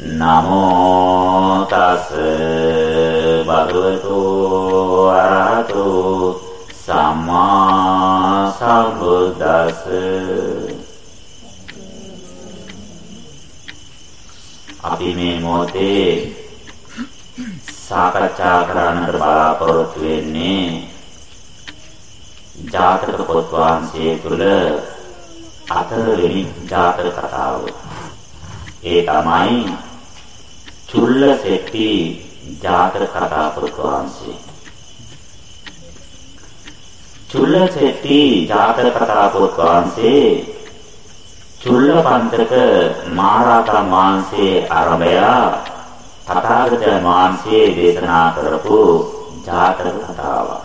නමෝ තස් භගවතු අරහතු සම්මා සම්බුද්දස්ස අපි මේ මොහොතේ සාකච්ඡා කරන්නට බලාපොරොත්තු වෙන්නේ ජාතක පොත් වහන්සේ තුල හතරවෙනි ජාතක කතාව. ඒ තමයි චුල්ල සෙට්ටි ජාතක කතා පොත් වහන්සේ. චුල්ල සෙට්ටි ජාතක කතා පොත් වහන්සේ චුල්ල පන්තරක මහරහතන් වහන්සේ ආරම්භය තථාගතයන් වහන්සේ දේශනා කරපු ජාතක කතාවක්.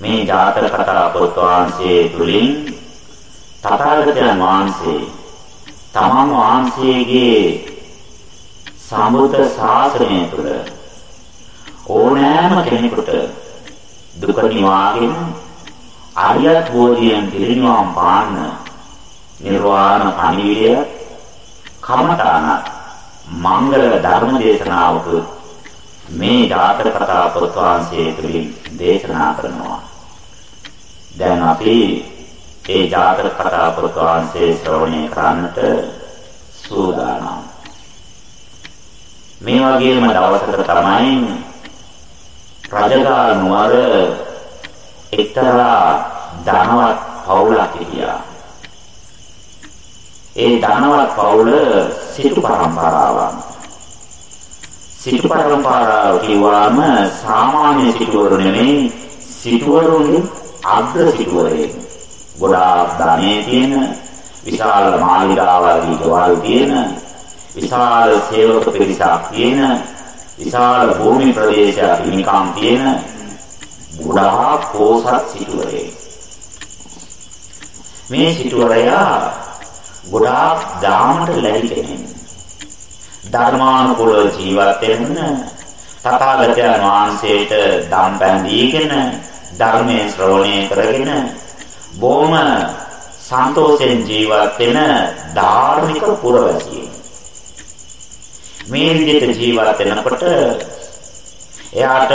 මේ ජාතක කතා පොත් වහන්සේ තුලින් තථාගතයන් වහන්සේ තමන් වහන්සේගේ සම්බුද්ධ ශාසනය තුළ ඕනෑම කෙනෙකුට දුක නිවාගෙන ආර්යත් බෝධියෙන් පිරිනිවන් පාන්න නිර්වාණ පණිවිඩය කමඨාන මංගල ධර්ම දේශනාවක මේ ජාතක කතා පොත් වහන්සේ තුලින් දේශනා කරනවා දැන් අපි ඒ ජාතක කතා පොත් වහන්සේ ශ්‍රවණය කරන්නට සූදානම්. මේ වගේම දවසකට තමයි රජගහ නුවර එක්තරා ධනවත් පවුලක් හිටියා. ඒ ධනවත් පවුල සිටු පරම්පරාවක්. සිටු පරම්පරාව කියවම සාමාන්‍ය සිටුවරු නෙමෙයි සිටුවරුන්ගේ අග්‍ර සිටුවරයෙක්. ගොඩාක් ධනෙ තියෙන විශාල මාලිගාවල් දීවල් තියෙන විශාල සේවක පිරිසක් තියෙන විශාල භූමි ප්‍රදේශයක් හිමිකම් තියෙන ගොඩාක් පෝසත් සිටුවරේ මේ සිටුවරයා ගොඩාක් දාමට ලැබි කෙනෙක් ධර්මානුකූල ජීවත් වෙන්න තථාගතයන් වහන්සේට දම් පෑන් දීගෙන ධර්මයේ ශ්‍රවණය කරගෙන බොහොම සන්තෝෂයෙන් ජීවත් වෙන ධාර්මික පුරවැසියෙක්. මේ විදිහට ජීවත් වෙනකොට එයාට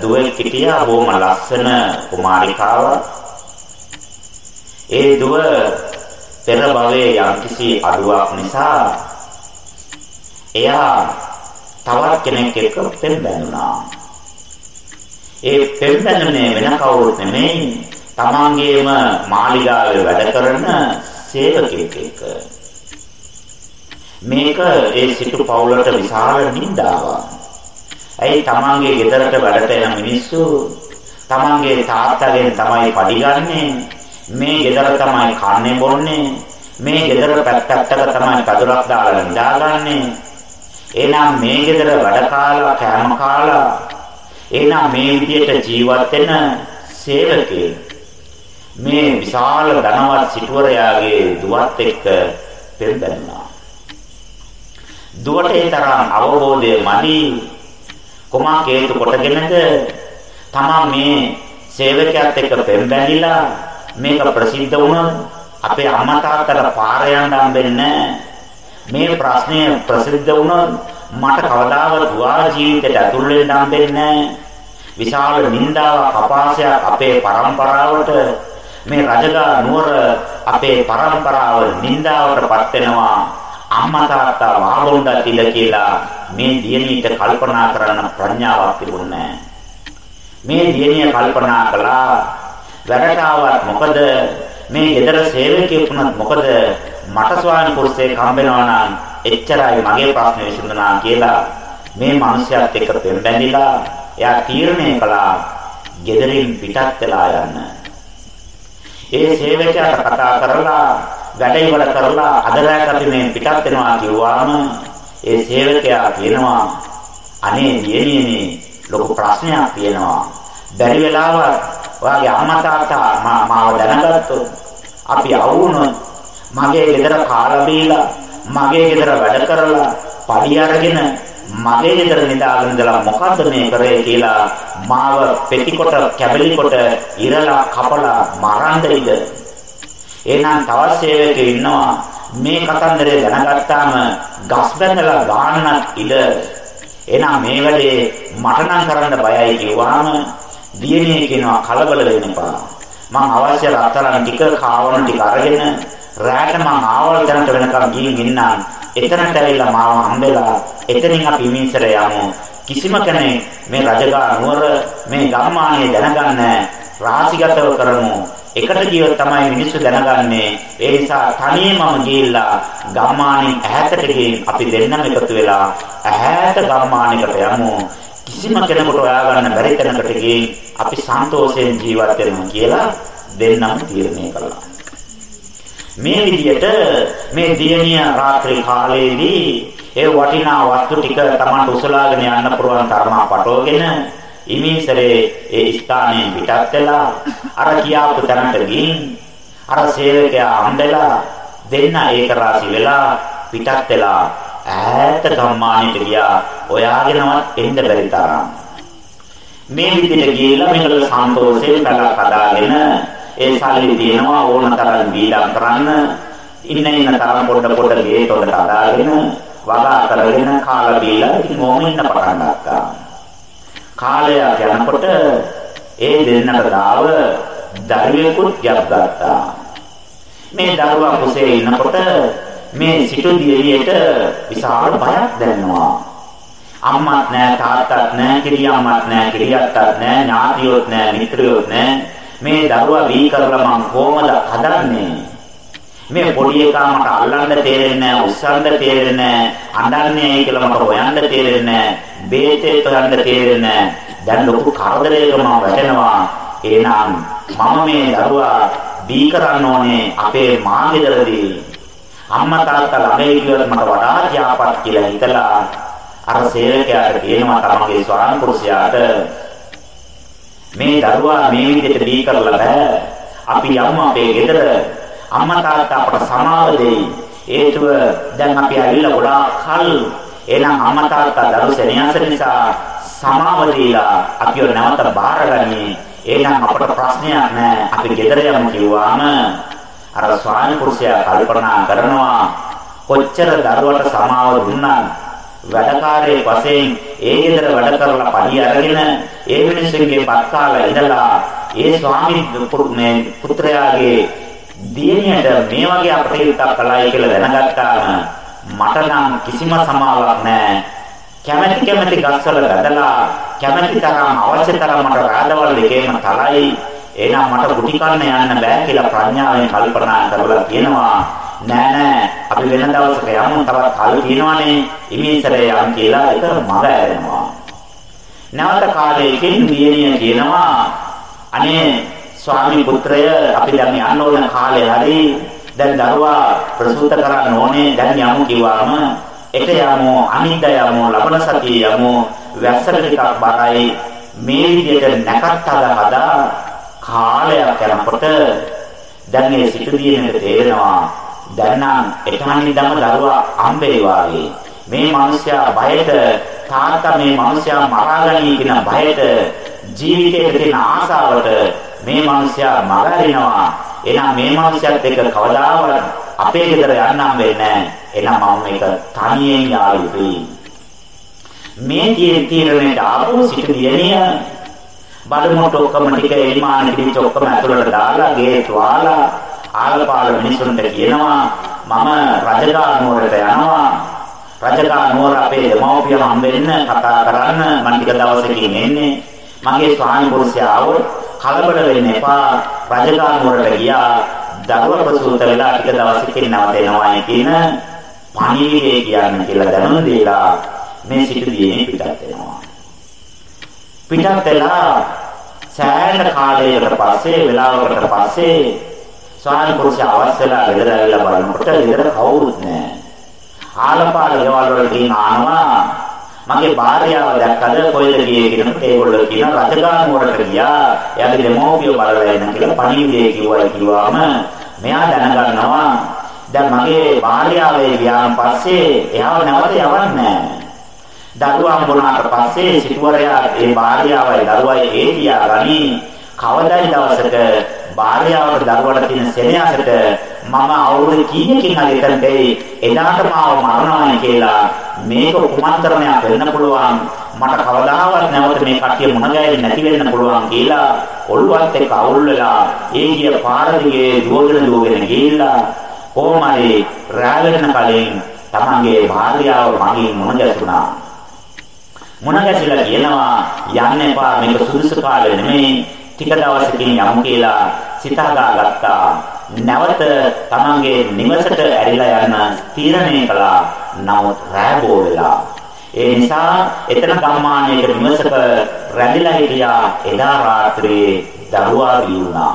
දුවෙක් හිටියා බොහොම ලස්සන කුමාරිකාවක්. ඒ දුව පෙර භවයේ යම්කිසි අඩුවක් නිසා එයා තවත් කෙනෙක් එක්ක පෙම් බැඳුනා. ඒ පෙම් බැඳුනේ වෙන කවුරුත් නෙමෙයි තමන්ගේම මාලිගාවේ වැඩ කරන සේවකයෙක් එක්ක මේක ඒ සිටු පවුලට විශාල නින්දාවක්. ඇයි තමන්ගේ ගෙදරට වැඩට යන මිනිස්සු තමන්ගේ තාත්තගෙන් තමයි පඩිගන්නේ මේ ගෙදර තමයි කන්නේ බොන්නේ මේ ගෙදර පැත්තටක තමයි කදුරක් දාලා නිදාගන්නේ එහෙනම් මේ ගෙදර වැඩ කාලා කෑම කාලා එහෙනම් මේ විදියට ජීවත් වෙන සේවකයෙක් මේ විශාල ධනවත් සිටුවරයාගේ දුවත් එක්ක පෙරදැන්නා. දුවට ඒ තරම් අවබෝධය මදි. කුමක් හේතු කොටගෙනද? තමා මේ සේවකයාත් එක්ක පෙම්බැලිලා මේක ප්‍රසිද්ධ වුණා අපේ අම්මා තාත්තට පාර යන්න හම්බෙන්නේ මේ ප්‍රශ්නය ප්‍රසිද්ධ වුණා මට කවදාවත් විවාහ ජීවිතයට ඇතුල් වෙන්න හම්බෙන්නේ විශාල නින්දාවක් අපාසයක් අපේ પરම්පරාවට මේ රජගහ නුවර අපේ પરම්පරාව නින්දාවටපත් වෙනවා. අම්මා තාත්තා වාගොණ්ඩා තිල කියලා මේ දියණියට කල්පනා කරන ප්‍රඥාවක් තිබුණේ මේ දියණිය කල්පනා කළා වැඩට ආවත් මොකද මේ ගෙදර සේවකයෙක් වුණත් මොකද මට ස්වාමි පුරුෂයෙක් හම්බෙනවා නම් එච්චරයි මගේ ප්‍රශ්නේ විසඳනා කියලා මේ මිනිහයාත් එක්ක පෙම්බැඳිලා එයා තීරණය කළා ගෙදරින් පිටත් වෙලා යන්න. ඒ සේවකයාට කතා කරලා වැඩ ඉවර කරලා අද රැට අපි මේ පිටත් වෙනවා කිව්වාම ඒ සේවකයා කියනවා අනේ දියණියනේ ලොකු ප්‍රශ්නයක් තියෙනවා. බැරි වෙලාවත් ඔයාගේ අම්මා තාත්තා මාව දැනගත්තොත් අපි අවුනොත් මගේ ගෙදර කාලා බීලා මගේ ගෙදර වැඩ කරලා පඩි අරගෙන මගේ ගෙදර නිදාගෙන ඉඳලා මොකද්ද මේ කරේ කියලා මාව පෙතිකොට කැබලිකොට ඉරලා කපලා මරන්න දෙයිද එහෙනම් තවත් සේවකයෙක් ඉන්නවා මේ කතන්දරේ දැනගත්තාම ගස් බැඳලා ගාන්නත් ඉඩ එහෙනම් මේ වැඩේ මට නම් කරන්න බයයි කිව්වාම දියණිය කියනවා කලබල වෙන්න එපා. මං අවශ්‍ය රත්තරන් ටික කාවන ටික අරගෙන රැට මං ආවල් දැනට වෙනකම් ගිහින් ඉන්නම්. එතනට ඇවිල්ලා මාව හම්බෙලා එතනින් අපි මිනිස්සර යමු. කිසිම කෙනෙක් මේ රජගහ නුවර මේ ගම්මානයේ දැනගන්න රාසිගතව කරමු. එකට ගියොත් තමයි මිනිස්සු දැනගන්නේ. ඒ නිසා තනියම මම ගිහිල්ලා ගම්මානෙන් ඈතට ගිහින් අපි දෙන්නම එකතු වෙලා ඈත ගම්මානයකට යමු. කිසිම කෙනෙකුට හොයාගන්න බැරි තැනකට ගිහින් අපි සන්තෝෂයෙන් ජීවත් වෙනවා කියලා දෙන්නම තීරණය කළා. මේ විදිහට මේ දියණිය රාත්‍රී කාලයේදී ඒ වටිනා වස්තු ටික Tamanට උසලාගෙන යන්න පුරුවන් තරම පටවගෙන ඉමේසරේ ඒ ස්ථානයේ පිටත් වෙලා අර කියාපු තැනට ගිහින් අර සේවකයා හම්බෙලා දෙන්න ඒක රාසි වෙලා පිටත් වෙලා ඈත ගම්මානෙට ගියා. ඔයාගෙනවත් එන්න බැරි තරම්. මේ විදිහට ගිහිල්ලා මේකට සන්තෝෂයෙන් කඩා කඩාගෙන ඒ සල්ලි තියෙනවා ඕන තරම් දීලා කරන්න. ඉන්න ඉන්න තරම් පොඩ පොඩ ගේතොට අදාගෙන වගා කරගෙන කාලා බීලා ඉතින් මොම ඉන්න පටන් ගත්තා. කාලයක් යනකොට ඒ දෙන්නට දාව දරුවෙකුත් ගැප් ගත්තා. මේ දරුවා කුසේ ඉන්නකොට මේ සිටු දියවියට විශාල බයක් දැනෙනවා. අම්මත් නෑ තාත්තත් නෑ කිරියම්මත් නෑ කිරියත්තත් නෑ ඥාතියොත් නෑ මිත්‍රයොත් නෑ. මේ දරුවා වී කරලා මං කොහමද හදන්නේ? මේ පොඩි එකා මට අල්ලන්න තේරෙන්නේ නැහැ උස්සන්න තේරෙන්නේ නැහැ අඬන්නේ කියලා මට හොයන්න තේරෙන්නේ නැහැ බේතේ හොයන්න තේරෙන්නේ නැහැ දැන් ලොකු කරදරයක මම වැටෙනවා එහෙනම් මම මේ දරුවා බී කරන්න ඕනේ අපේ මාගෙදරදී අම්මා තාත්තා ළමයි කියවත් මට වඩා යාපත් කියලා හිතලා අර සේවකයාට කියනවා තමගේ ස්වාමි පුරුෂයාට මේ දරුවා මේ විදිහට දී කරලා බෑ. අපි යමු අපේ ගෙදර. අම්මා තාත්තා අපට සමාව දෙයි. හේතුව දැන් අපි ඇවිල්ලා ගොඩාක් කල් එහෙනම් අම්මා තාත්තා දරු සෙනෙහස නිසා සමාව දීලා අපිව නැවත බාරගන්නේ. එහෙනම් අපට ප්‍රශ්නයක් නැහැ. අපි ගෙදර යමු කිව්වාම අර ස්වාමි පුරුෂයා කල්පනා කරනවා කොච්චර දරුවට සමාව දුන්නා වැඩකාරයේ වශයෙන් ඒ ගෙදර වැඩ කරලා පඩි අරගෙන ඒ මිනිස්සුන්ගේ පත්කාලා ඉඳලා ඒ ස්වාමි මේ පුත්‍රයාගේ දියණියට මේ වගේ අපටේටක් කළායි කියලා දැනගත්තාම මට නම් කිසිම සමාවක් නැහැ. කැමැති කැමැති ගස්වල වැදලා කැමැති තරම් අවශ්‍ය තරම් මට රාදවල් එකේම තලයි. එහෙනම් මට ගුටි කන්න යන්න බෑ කියලා ප්‍රඥාවෙන් කල්පනා කරලා කියනවා. නෑ නෑ අපි වෙන දවසක යමු තවත් කල් තියෙනවනේ ඉමේසරේ යම් කියලා ඒක මග ඇරෙනවා නැවත කාලයකින් දියණිය කියනවා අනේ ස්වාමි පුත්‍රය අපි දැන් යන්න ඕන කාලේ හරි දැන් දරුවා ප්‍රසූත කරන්න ඕනේ. දැන් යමු කිව්වම එක යමු අනිද්දා යමු ලබන සතිය යමු. වැස්සට ටිකක් බරයි. මේ විදිහට නැකත් හදා හදා කාලයක් යනකොට දැන් මේ සිටු දියණියට තේරෙනවා. දැන් නම් එතනින්දම දරුවා හම්බෙයි වාගේ. මේ මිනිසයා බයට තාත්තා මේ මිනිසයා මරාගනී කියන බයට ජීවිතයේ තියෙන ආසාවට මේ මිනිසයා මගහරිනවා එහෙනම් මේ මිනිසයාත් එක්ක කවදාවත් අපේ ගෙදර යන්නම් වෙන්නේ එහෙනම් මම මේක තනියෙන් යා යුතුයි මේ තීරණයට ආපු සිට දියණිය බඩමුට ඔක්කොම ටික එලිමාන කිරිච්ච ඔක්කොම ඇතුළට දාලා ගේට් වාලා ආලපාල මිනිසුන්ට කියනවා මම රජගහ නුවරට යනවා. රජගහ නුවර අපේ දෙමව්පියන් හම්බෙන්න කතා කරන්න. මම ටික දවසකින් එන්නේ. මගේ ස්වාමි පුරුෂයා આવොත් කලබල වෙන්න එපා. රජගහ නුවරට ගියා. දරුවා ප්‍රසූත වෙලා ටික දවසකින් නවතෙනවා කියන පණිවිඩය කියන්න කියලා දැනුම් දීලා මේ සිටු දිනේ පිටත් වෙනවා. පිටත් වෙලා සෑහෙන කාලයකට පස්සේ වෙලාවකට පස්සේ ස්වාමි පුරුෂයා අවශ්‍යලා ගෙදර ඇවිල්ලා බලනකොට ගෙදර කවුරුත් නැහැ. ආලපාල ගෙවල් වල තියෙන ආනවා මගේ භාර්යාව දැක්කද කොහෙද ගියේ කියනකොට ඒගොල්ලෝ කියන රජගාන වලට ගියා. එයාගේ දෙමෝපිය බලලා එන්න කියලා පණිවිඩය කිව්වා කිව්වාම මෙයා දැනගන්නවා දැන් මගේ භාර්යාවේ ගියාන් පස්සේ එයාව නැවත යවන්නේ නැහැ. දරුවා හම්බුනාට පස්සේ සිටුවරයා ඒ භාර්යාවයි දරුවයි ඒ තියා ගනි කවදායි දවසක භාර්යාවට දරුවට තියෙන සෙනෙහසට මම අවුරුදු කීයකින් හරි එතනට එදාට මාව මරණවයි කියලා මේක කුමන්ත්‍රණයක් වෙන්න පුළුවන්. මට කවදාවත් නැවත මේ කට්ටිය මුණ ගැහෙන්නේ නැති වෙන්න පුළුවන් කියලා ඔළුවත් එක්ක අවුල් වෙලා ඒ ගිය පාර දිගේ දුවගෙන දුවගෙන ගිහිල්ලා කොහොමරි රැ වෙන කලින් තමන්ගේ භාර්යාව මගින් මුණ ගැසුණා. මුණ ගැසිලා කියනවා යන්න එපා මේක සුදුසු කාලෙ නෙමෙයි. ටික දවසකින් යමු කියලා සිතාදා ගත්තා නැවත තමන්ගේ නිවසට ඇරිලා යන්න තීරණය කළා නමුත් රැ බෝ වෙලා ඒ නිසා එතන ගම්මානයක නිවසක රැඳිලා හිටියා එදා රාත්‍රියේ දරුවා වියුණා.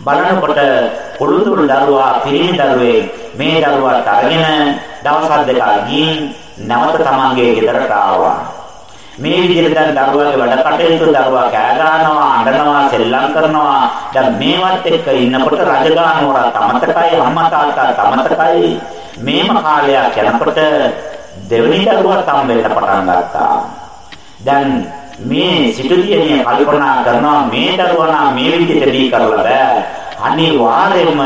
බලනකොට කුළුතුරු දරුවා පිරිමි දරුවේ මේ දරුවාට අරගෙන දවස් දෙකක් ගිහින් නැවත තමන්ගේ ගෙදරට ආවා. මේ විදිහට දැන් දරුවාගේ වැඩ කටයුතු දරුවා කෑ ගන්නවා අඬනවා සෙල්ලම් කරනවා දැන් මේවත් එක්ක ඉන්නකොට රජගානුවර තමතකයි අම්මා තාත්තා තමතකයි මේම කාලයක් යනකොට දෙවෙනි දරුවා තම් වෙන්න පටන් ගත්තා. දැන් මේ සිටුදියනේ කල්පනා කරනවා මේ දරුවා නම් මේ විදිහට දී කරලා බෑ. අනිවාර්යයෙන්ම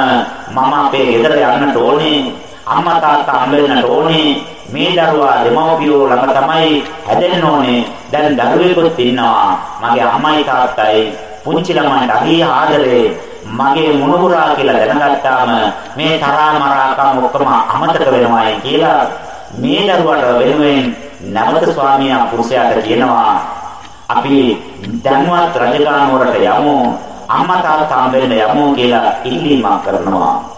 මම අපේ ගෙදර යන්නට ඕනේ. අම්මා තාත්තා හම්බෙන්නට ඕනේ. මේ දරුවා දෙමව්පියෝ ළඟ තමයි හැදෙන්න ඕනේ. දැන් දරුවෙකුත් ඉන්නවා. මගේ අම්මයි තාත්තයි. පුංචි ළමයින්ට අහි ආදරේ. මගේ මුණුබුරා කියලා දැනගත්තාම මේ තරහා මරාකම් ඔක්කොම අමතක වෙනවායි කියලා මේ දරුවට වෙනුවෙන් නැවත ස්වාමියා පුරුෂයාට කියනවා. අපි දැන්වත් රජගානුවරට යමු. අම්මා තාත්තා වෙන්න යමු කියලා ඉල්ලීමක් කරනවා.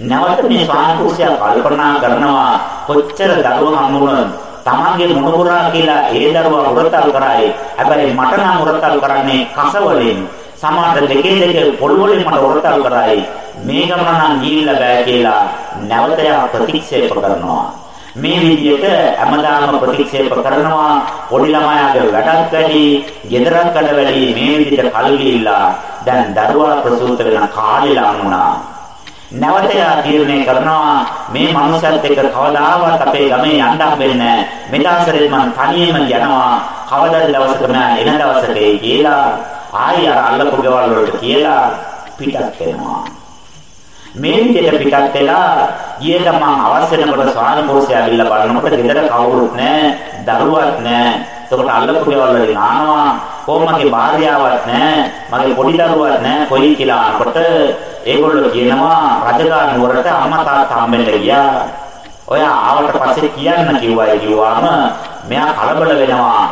නැවත මේ ස්වාමි පුරුෂයා කල්පනා කරනවා කොච්චර දරුවා හම්බුනොත් තමන්ගේ මොනබුරා කියලා ඒ දරුවා උරතල් කරයි. හැබැයි මට නම් උරතල් කරන්නේ කස වලින් සමහර දෙකේ දෙක පොළු වලින් මට උරතල් කරයි. මේ ගමන නම් ගිහිල්ලා බෑ කියලා නැවත ප්‍රතික්ෂේප කරනවා. මේ විදිහට හැමදාම ප්‍රතික්ෂේප කරනවා. පොඩි ළමයාගේ වැඩක් වැඩි, ගෙදරක් වැඩ වැඩි මේ විදිහට කල් ගිහිල්ලා දැන් දරුවා ප්‍රසූත වෙන කාලේ ලං වුණා. නැවත තීරණය කරනවා මේ මනුස්සයත් එක්ක කවදාවත් අපේ ගමේ යන්න හම්බෙන්නේ නැහැ. මෙදාසරේ මං තනියම යනවා. කවදාද දවසක මම එන දවසට කියලා ආයෙ අර අල්ලපු ගෙවල් වලට කියලා පිටත් වෙනවා. මේ විදිහට පිටත් වෙලා ගිය ගමන් අවශ්‍ය වෙනකොට ස්වාමි පුරුෂයා ඇවිල්ලා බලනකොට ගෙදර කවුරුත් නැහැ, දරුවක් නැහැ. එතකොට අල්ලපු ගෙවල් වලින් ආනවා කොහොමගේ භාර්යාවක් නැහැ, මගේ පොඩි දරුවක් නැහැ කොයි කියලා අහනකොට ඒගොල්ලෝ කියනවා රජගහ නුවරට අම්මා තාත්තා හම්බෙන්න ගියා. ඔය ආවට පස්සේ කියන්න කිව්වයි කිව්වාම මෙයා කලබල වෙනවා.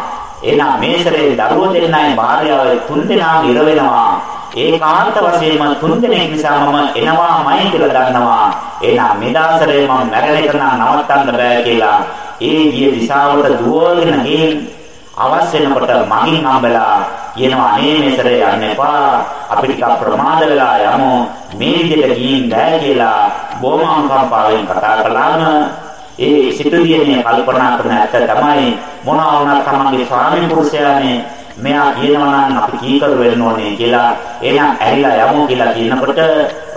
එහෙනම් මේ සැරේ දරුවෝ දෙන්නයි භාර්යාව තුන් දෙනාම ඉර වෙනවා. ඒකාන්ත වශයෙන්ම තුන් දෙනෙක් නිසා මම එනවාමයි කියලා දන්නවා. එහෙනම් මෙදාසරේ මම මැරෙන එක නම් නවත්තන්න බෑ කියලා ඒ ගිය දිශාවට දුවගෙන ගිහින් අවශ්‍ය වෙනකොට මගින් හම්බලා කියනවා අනේ මේසරේ යන්න එපා අපි ටිකක් ප්‍රමාද වෙලා යමු මේ විදිහට ගිහින් බෑ කියලා බොහොම අනුකම්පාවෙන් කතා කළාම ඒ සිටුදියනේ කල්පනා කරන ඇත්ත තමයි මොනවා වුණත් තමන්ගේ ස්වාමි පුරුෂයානේ මෙයා කියනවා නම් අපි කීකරු වෙන්න ඕනේ කියලා එහෙනම් ඇරිලා යමු කියලා කියනකොට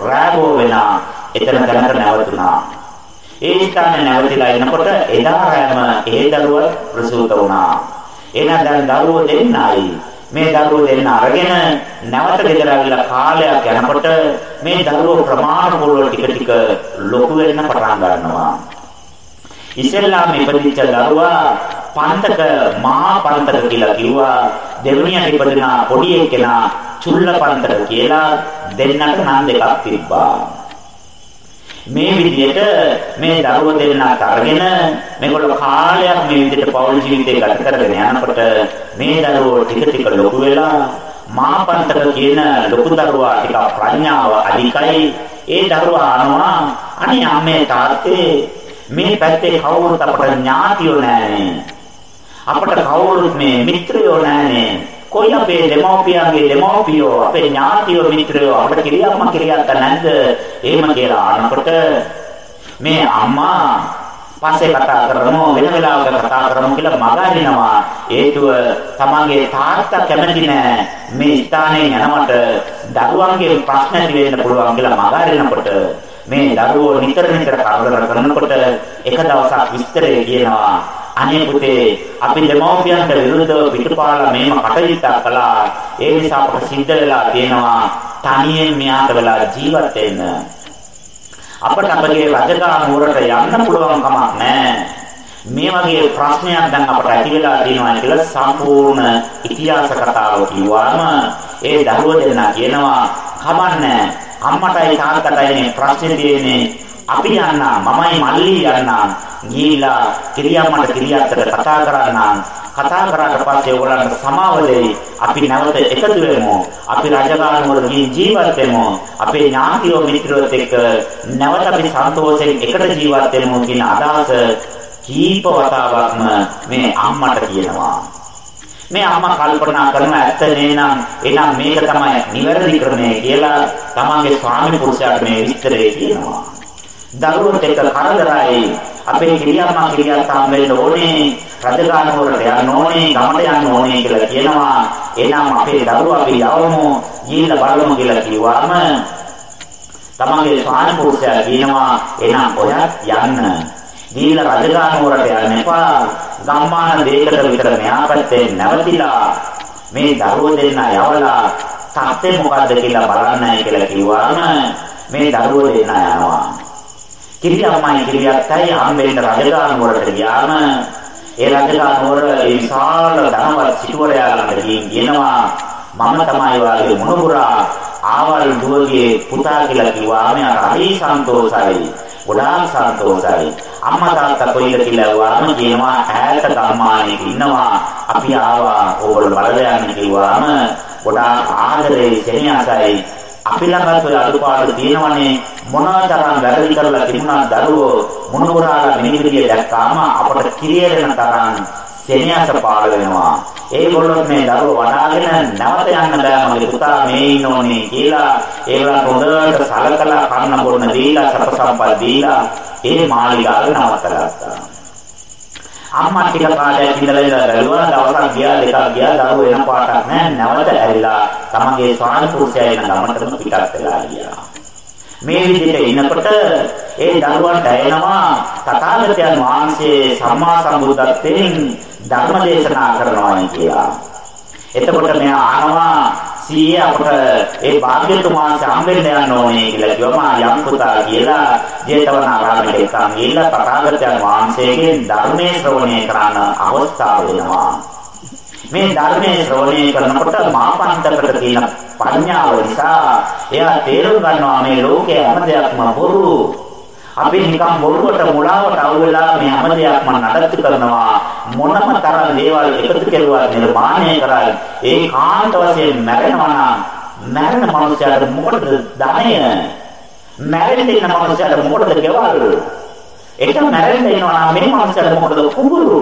රාගෝ වෙනා එතන තැනට නැවතුණා. ඒ ස්ථානේ නැවතිලා එනකොට එදා රැම ඒ දරුවා ප්‍රසූත වුණා. එහෙනම් දැන් දරුවෝ දෙන්නයි. මේ දරුවෝ දෙන්න අරගෙන නැවත ගෙදර ඇවිල්ලා කාලයක් යනකොට මේ දරුවෝ ප්‍රමාණ පොළොව ටික ටික ලොකු වෙන්න පටන් ගන්නවා. ඉස්සෙල්ලාම ඉපදිච්ච දරුවා පන්තක මහා පන්තක කියලා කිව්වා. දෙවණියට ඉපදින පොඩි එක්කෙනා චුල්ල පන්තක කියලා දෙන්නට නම් දෙකක් තිබ්බා. මේ විදිහට මේ දරුව දෙන්නත් අරගෙන මේගොල්ලෝ කාලයක් මේ විදිහට පෞල් ජීවිතේ ගත කරගෙන යනකොට මේ දරුවෝ ටික ටික ලොකු වෙලා මාපන්තක කියන ලොකු දරුවා ටික ප්‍රඥාව අධිකයි ඒ දරුවා අනවා අනේ අම්මේ තාත්තේ මේ පැත්තේ කවුරුත් අපට ඥාතියෝ නෑනේ. අපට කවුරුත් මේ මිත්‍රයෝ නෑනේ. කොයි අපේ දෙමව්පියන්ගේ දෙමව්පියෝ අපේ ඥාතියෝ මිත්‍රයෝ අපට කිරියම්ම කිරියක්ක නැද්ද? එහෙම කියලා අහනකොට මේ අම්මා පස්සේ කතා කරමු වෙන වෙලාවක කතා කරමු කියලා මගහරිනවා හේතුව තමන්ගේ තාත්තා කැමති නෑ මේ ස්ථානයෙන් යනවට දරුවන්ගේ ප්‍රශ්න ඇති වෙන්න පුළුවන් කියලා මගහරිනකොට මේ දරුවෝ නිතර නිතර කරදර කරනකොට එක දවසක් විස්තරය කියනවා අනේ පුතේ අපි දෙමෝපියන්ට විරුද්ධව පිටුපාලා මේම කටයුත්තක් කළා. ඒ නිසා අපට සිද්ධ වෙලා තියෙනවා තනියෙන් මෙයාට වෙලා ජීවත් වෙන්න. අපට අපගේ රජගහ නුවරට යන්න පුළුවන් කමක් නැහැ. මේ වගේ ප්‍රශ්නයක් දැන් අපට ඇති වෙලා තියෙනවා කියලා සම්පූර්ණ ඉතිහාස කතාව කිව්වම ඒ දරුවෝ දෙන්නා කියනවා කමන්නේ අම්මටයි තාත්තටයි මේ ප්‍රශ්නේ තියෙන්නේ. අපි යන්න මමයි මල්ලි යන්න. ගිහිලා කිරියම්මට කිරියත්තට කතා කරන්න කතා කරාට පස්සේ ඕගොල්ලන්ට සමාව දෙයි අපි නැවත එකතු වෙමු. අපි රජගානුවර ජීවත් වෙමු. අපේ ඥාතියෝ මිත්‍රයෝත් එක්ක නැවත අපි සන්තෝෂයෙන් එකට ජීවත් වෙමු කියන අදහස කීප වතාවක්ම මේ අම්මට කියනවා. මේ අම්මා කල්පනා කරන ඇත්ත නේනම් එනම් මේක තමයි නිවැරදි ක්‍රමය කියලා තමන්ගේ ස්වාමි පුරුෂයාට මේ විස්තරේ කියනවා. දරුවොත් එක්ක කරදරයි. අපේ කිරියම්මා කිරියත්තාම් වෙන්න ඕනේ. රජගාන වලට යන්න ඕනේ ගමට යන්න ඕනේ කියලා කියනවා. එනම් අපේ දරුවා අපි යවමු ගිහිල්ලා බලමු කියලා කිව්වම තමන්ගේ ස්වාමි පුරුෂයා කියනවා එනම් ඔයත් යන්න. ගිහිල්ලා රජගාන වලට යන්න එපා. ගම්මාන දෙයකට විතර මෙහා පැත්තේ නැවතිලා මේ දරුවෝ දෙන්න යවලා තාත්තේ මොකද්ද කියලා බලන්නයි කියලා කිව්වම මේ දරුවෝ දෙන්න යනවා. කිරියම්මයි කිරියත්තයි හම්බෙන්න රජගහ නුවරට ගියාම ඒ රජගහ නුවර ඒ විශාල ධනවත් සිටුවරයා ළඟට ගිහින් කියනවා මම තමයි වාගේ මුණුබුරා ආවල් දුවගේ පුතා කියලා කිව්වාම හරි සන්තෝෂයි. ගොඩාක් සන්තෝෂයි. අම්මා තාත්තා කොයිද කියලා වහම කියනවා ඈත ගම්මානේ ඉන්නවා. අපි ආවා. ඕගොල්ලෝ බලලා යන්න කිව්වාම ගොඩාක් ආදරේ සෙනෙහසයි. අපි ළඟත් ඔය අඩුපාඩු තියෙනවනේ. මොනතරම් වැරදි කරලා තිබුණා දරුවෝ මොනෝරාලා මිනිවිදිය දැක්කාම අපට කිරියරෙන තරම් සෙනෙහස පාළ වෙනවා. ඒගොල්ලෝ මේ දරුවෝ වඩාගෙන නැවත යන්න බෑ මගේ පුතා මේ ඉන්න ඕනේ කියලා ඒගොල්ලන් හොඳට සලකලා කන්න බොන්න දීලා සප සම්පත් දීලා ඒ මාලිගාව නවත්තලා ගත්තා අම්මා ටික කාලයක් ඉඳලා ඉඳලා බැලුවා. දවසක් ගියා දෙකක් ගියා. දරුවෝ එන පාටක් නැහැ. නැවත ඇරිලා තමගේ ස්වාමි පුරුෂයා එන ගමටම පිටත් වෙලා ගියා. මේ විදිහට ඉනකොට ඒ දරුවන්ට එනවා තථාගතයන් වහන්සේ සම්මා සම්බුද්ධත්වයෙන් ධර්ම දේශනා කරනවා කියලා. එතකොට මෙයා අහනවා සීයේ අපට ඒ භාග්‍යතුන් වහන්සේ හම්බෙන්න යන්න ඕනේ කියලා කිව්වම යම් පුතා කියලා ජේතවනාරාමයට එක්කන් ගිහිල්ලා තථාගතයන් වහන්සේගෙන් ධර්මයේ ශ්‍රවණය කරන අවස්ථාව වෙනවා. මේ ධර්මයේ ශ්‍රවණය කරනකොට මාපන්තකට තියෙන ප්‍රඥාව නිසා එයා තේරුම් ගන්නවා මේ ලෝකයේ හැම දෙයක්ම බොරු අපි නිකම් බොරුවට මුලාවට අවු වෙලා මේ හැම දෙයක්ම නඩත්තු කරනවා. මොනම තරම් දේවල් එකතු කෙරුවා නිර්මාණය කරයි. ඒ කාන්ත වශයෙන් මැරෙනවා මැරෙන මනුස්සයාට මොකටද ධනය? මැරෙන්න ඉන්න මනුස්සයාට මොකටද ගෙවල්? ඒක මැරෙන්න ඉන්නවා මේ මනුස්සයාට මොකටද කුඹුරු?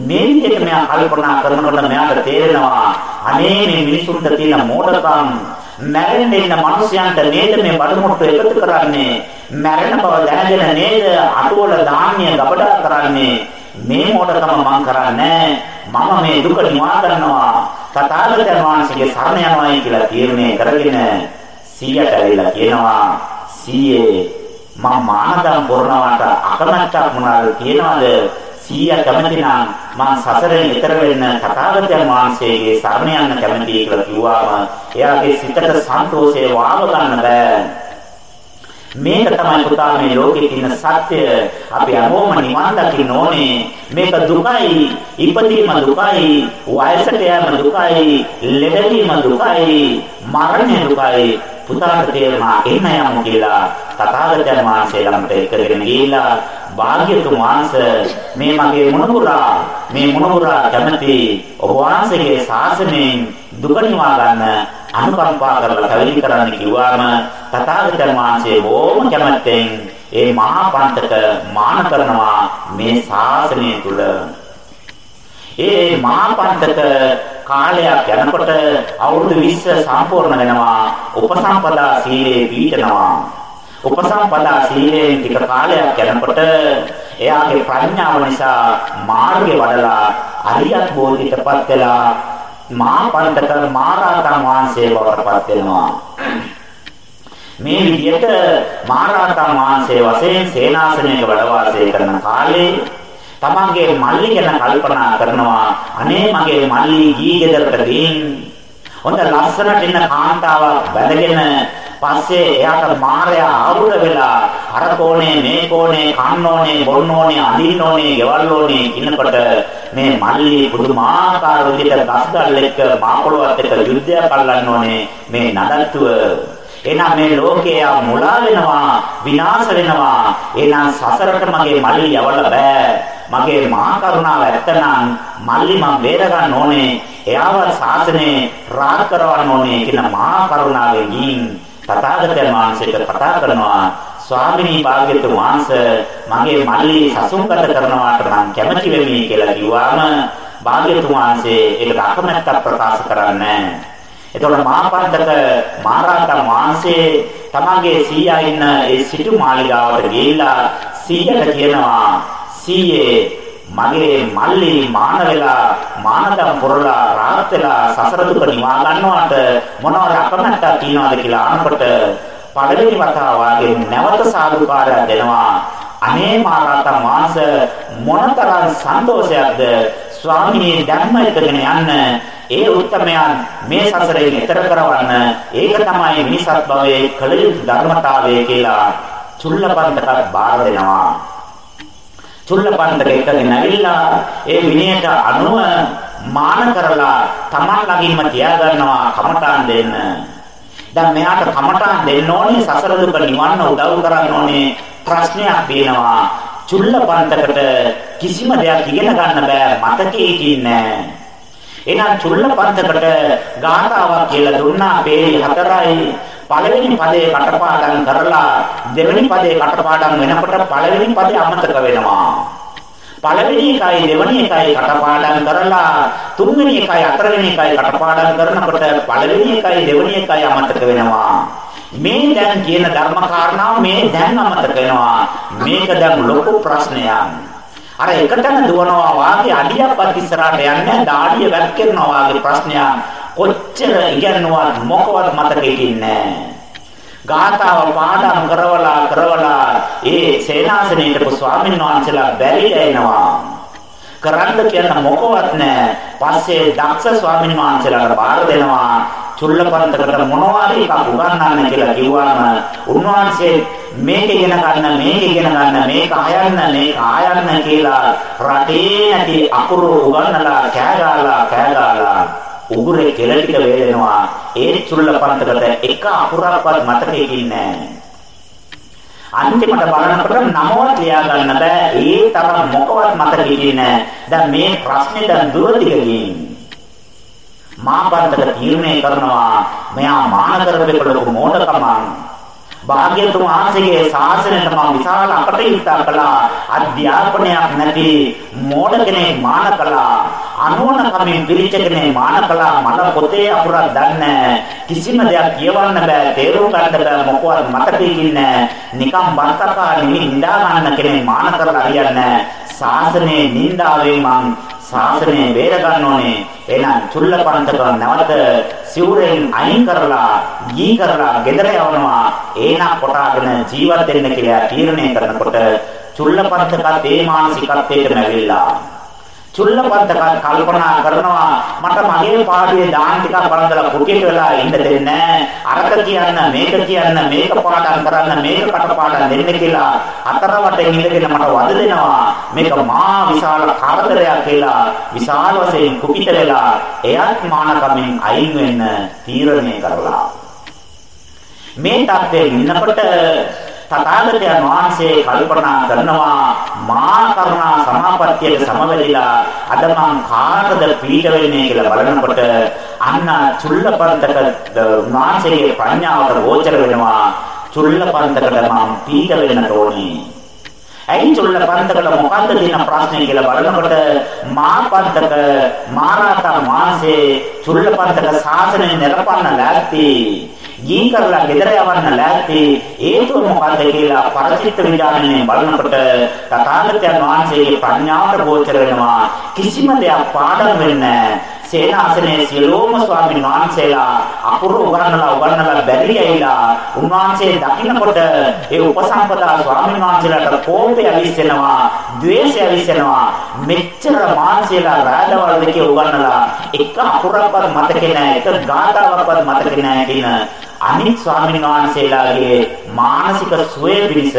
මේ විදිහට මෙයා කල්පනා කරනකොට මෙයාට තේරෙනවා අනේ මේ මිනිසුන්ට තියෙන මෝඩකම් මැරෙන්න ඉන්න මිනිසයන්ට නේද මේ බඩමුට්ටු එකතු කරන්නේ? මැරෙන බව දැනගෙන නේද අටුවල ධාන්‍ය ගබඩා කරන්නේ? මේ මොඩකම මං කරන්නේ මම මේ දුක නිවා ගන්නවා. තථාගතයන් වහන්සේගේ සරණ යනවායි කියලා තීරණය කරගෙන සීයට ඇවිල්ලා කියනවා සීයේ මම මානදම් පුරනවට අකමැත්තක් මොනවාද කියනවාද? සීයා කැමති නම් මං සසරෙන් ඈතර වෙන්න තථාගතයන් වහන්සේගේ සරණ යන්න කැමතියි කියලා කිව්වාම එයාගේ සිතට සන්තෝෂය වාව ගන්න බෑ. මේක තමයි පුතා මේ ලෝකේ තියෙන සත්‍ය. අපි හැමෝම නිවන් දකින්න ඕනේ. මේක දුකයි ඉපදීම දුකයි වයසට යෑම දුකයි ලෙඩවීම දුකයි මරණය දුකයි. පුතාට තේරුණා එන්න යමු කියලා තථාගතයන් වහන්සේ ළඟට එක්කගෙන ගිහිලා භාග්‍යතුන් වහන්සේ මේ මගේ මුණුබුරා මේ මුණුබුරා කැමති ඔබ වහන්සේගේ ශාසනයෙන් දුක නිවා ගන්න අනුකම්පා කරලා පැවිදි කරන්න කිව්වම තථාගතයන් වහන්සේ බොහොම කැමැත්තෙන් ඒ මහා පන්තක මාන කරනවා මේ ශාසනය තුල ඒ මහා පන්තක කාලයක් යනකොට අවුරුදු 20 සම්පූර්ණ වෙනවා උපසම්පදා සීලේ පිළිටනවා උපසම්පදා සීලයෙන් ටික කාලයක් යනකොට එයාගේ ප්‍රඥාව නිසා මාර්ගේ වඩලා අරියත් බෝධියටපත් වෙලා මහා පඬිතක මහරහතන් වහන්සේ බවටපත් වෙනවා. මේ විදිහට මහරහතන් වහන්සේ වශයෙන් සේනාසනයක වැඩ වාසය කරන කාලේ තමන්ගේ මල්ලි ගැන කල්පනා කරනවා අනේ මගේ මල්ලි ගී ගෙදරට ගින් හොඳ ලස්සනට ඉන්න කාන්තාවක් බැඳගෙන පස්සේ එයාට මායя ආවුර වෙලා අර කෝණේ මේ කෝණේ කන්න ඕනේ බොන්න ඕනේ අඳින්න ඕනේ ගෙවල් ඕනේ කිනකොට මේ මල්ලි පුදුමාකාර විදිහට ගස්ගල් එක්ක මාපොළොවත් එක්ක යුද්ධයක් අල්ලන්න ඕනේ. මේ නඩත්තුව. එහෙනම් මේ ලෝකේ මුලා වෙනවා විනාශ වෙනවා. එහෙනම් සසරට මගේ මල්ලි යවල බෑ. මගේ මහා කරුණාව ඇත්තනම් මල්ලි මම බේර ගන්න ඕනේ. එයාව ශාසනේ රාජ කරවන්න ඕනේ කියන මහා කරුණාවෙන් තථාගතයන් වහන්සේට කතා කරනවා. ස්වාමිනී භාග්‍යතුන් වහන්සේ මගේ මල්ලි සසුන්ගත කරනවාට නම් කැමැති වෙමි කියලා කිව්වාම භාග්‍යතුන් වහන්සේ ඒකට අකමැත්තක් ප්‍රකාශ කරන්නේ එතකොට මහාපන්දක මහරහතන් වහන්සේ තමගේ සීයා ඉන්න ඒ සිටු මාලිගාවට ගිහිල්ලා සීයට කියනවා සීයේ මගේ මල්ලි මාන වෙලා මානදම් පුරලා රාහත් වෙලා සසර දුක නිවා ගන්නවට මොනවද අකමැත්තක් තියනවද කියලා අහනකොට පළවෙනි වතාවාගේ නැවත සාදුකාරය දෙනවා. අනේ මහරහතන් වහන්සේ මොනතරම් සන්තෝෂයක්ද ස්වාමීන් ධර්ම එකගෙන යන්න. ඒ උත්තරමයන් මේ සසරේ ඈතර කරවන්න. ඒක තමයි මිනිසත් භවයේ කළ යුතු ධර්මතාවය කියලා චුල්ලපන්තකට බාර දෙනවා. චුල්ලපන්තක එකගෙන ඇවිල්ලා ඒ විනයට අනුව මාන කරලා තමන් ළඟින්ම තියාගන්නවා කමටාන් දෙන්න. දැන් මෙයාට කමටහන් දෙන්න ඕනේ සසර දුක නිවන්න උදව් කරන්න ඕනේ ප්‍රශ්නයක් තියෙනවා. චුල්ලපන්තකට කිසිම දෙයක් ඉගෙන ගන්න බෑ මතකේ ඉන්නේ එහෙනම් චුල්ලපන්තකට ගාථාවක් කියලා දුන්නා පේලි හතරයි. පළවෙනි පදේ කටපාඩම් කරලා දෙවෙනි පදේ කටපාඩම් වෙනකොට පළවෙනි පදේ අමතක වෙනවා. පළවෙනි එකයි දෙවෙනි එකයි කටපාඩම් කරලා තුන්වෙනි එකයි හතරවෙනි එකයි කටපාඩම් කරනකොට පළවෙනි එකයි දෙවෙනි එකයි අමතක වෙනවා. මේ දැන් කියන ධර්ම කාරණාව මේ දැන් අමතක වෙනවා. මේක දැන් ලොකු ප්‍රශ්නයක්. අර එකතන දුවනවා වාගේ අඩියක්වත් ඉස්සරහට යන්නේ දාඩිය වැක්කෙනවා වාගේ ප්‍රශ්නයක්. කොච්චර ඉගෙනනවත් මොකවත් මතකෙ ඉන්නේ ගාථාව පාඩම් කරවලා කරවලා ඒ සේනාසනයේට ස්වාමීන් වහන්සේලා බැරිලා එනවා. කරන්න කියන මොකවත් නැහැ. පස්සේ දක්ෂ ස්වාමීන් වහන්සේලාට බාර දෙනවා. චුල්ලපන්තකට මොනවාරි එකක් උගන්වන්න කියලා කිව්වම උන්වහන්සේ මේක ඉගෙන ගන්න මේක ඉගෙන ගන්න මේක අයන්න මේක ආයන්න කියලා රටේ නැති අකුරු උගන්වලා කෑගාලා කෑගාලා උගුරේ කෙල ටික වේලෙනවා ඒ චුල්ලපන්තකට එක අකුරක්වත් මතකෙ ඉන්නේ අන්තිමට බලනකොට නමවත් ලියා ගන්න බෑ. ඒ තරම් මොකවත් මතකෙ ඉන්නේ දැන් මේ ප්‍රශ්නේ දැන් දුරදිග ගින් මාපන්තක තීරණය කරනවා මෙයා මාන කරපෙක ලොකු මොඩකමක්. භාග්‍යතුන් වහන්සේගේ ශාසනයට මම විශාල අපටිවිතා කළා. අධ්‍යාපනයක් නැති මෝඩ කෙනෙක් මාන කළා. අනුවන කමින් පිළිච්ච කෙනෙක් මාන කළා මල පොතේ අකුරක් දන්නේ කිසිම දෙයක් කියවන්න බෑ තේරුම් ගන්න බෑ මොකවත් මතකෙ ඉන්නේ නිකම් බන්තකා නිමි නිදා ගන්න කෙනෙක් මාන කරලා හරියන්නේ ශාසනයේ නින්දාවෙන් මං ශාසනය බේර ගන්න ඕනේ. එහෙනම් චුල්ලපන්තක නැවත සිවුරෙන් අයින් කරලා ගී කරලා ගෙදර යවනවා. ඒනා කොටාගෙන ජීවත් වෙන්න කියලා තීරණය කරනකොට චුල්ලපන්තක තේ මානසිකත්වයට නැවිලා චුල්ලපන්තක කල්පනා කරනවා මට මගේ පාඩුවේ දාන ටිකක් බලන්දලා කුටියට වෙලා ඉන්න දෙන්නේ අරක කියන්න මේක කියන්න මේක පාඩම් කරන්න මේක කටපාඩම් දෙන්න කියලා අතර වටේ ඉඳගෙන මට වද දෙනවා මේක මා විශාල කරදරයක් කියලා විශාල වශයෙන් කුපිත වෙලා එයත් මානකමින් අයින් වෙන්න තීරණය කරලා. මේ තත්ත්වයේ ඉන්නකොට තථාගතයන් වහන්සේ කල්පනා කරනවා මා කරුණා සමාපත්තියට සමවැදිලා අද මං කාටද පීඩ වෙන්නේ කියලා බලනකොට අන්න චුල්ලපන්තක වහන්සේගේ ප්‍රඥාවට ගෝචර වෙනවා. චුල්ලපන්තකට මං පීඩ වෙන්න ඕනේ. ඇයි චුල්ලපන්තකට මොකද්ද තියෙන ප්‍රශ්නේ කියලා බලනකොට මාපන්තක මාරාතන් වහන්සේ චුල්ලපන්තක ශාසනය නිරපන්න ලෑස්ති. ගී කරලා ගෙදර යවන්න ලෑස්ති. හේතුව මොකද්ද කියලා පරචිත්ත විඥානයේ බලනකොට තථාගතයන් වහන්සේගේ ප්‍රඥාවට ගෝචර වෙනවා. කිසිම දෙයක් පාඩම් වෙන්නේ සේනාසනයේ සියලුම ස්වාමීන් වහන්සේලා අකුරු උගන්වලා උගන්වලා බැරි ඇයිලා උන්වහන්සේ දකින්නකොට ඒ උපසම්පදා ස්වාමීන් වහන්සේලාට කෝපය ඇවිස්සෙනවා ද්වේෂය ඇවිස්සෙනවා. මෙච්චර මාංශයලා රාජවල දෙකේ උගන්වලා එක අකුරක්වත් මතකේ නැහැ එක ගාතාවක්වත් මතකේ නැහැ කියන අනිත් ස්වාමීන් වහන්සේලාගේ මානසික සුවය පිණිස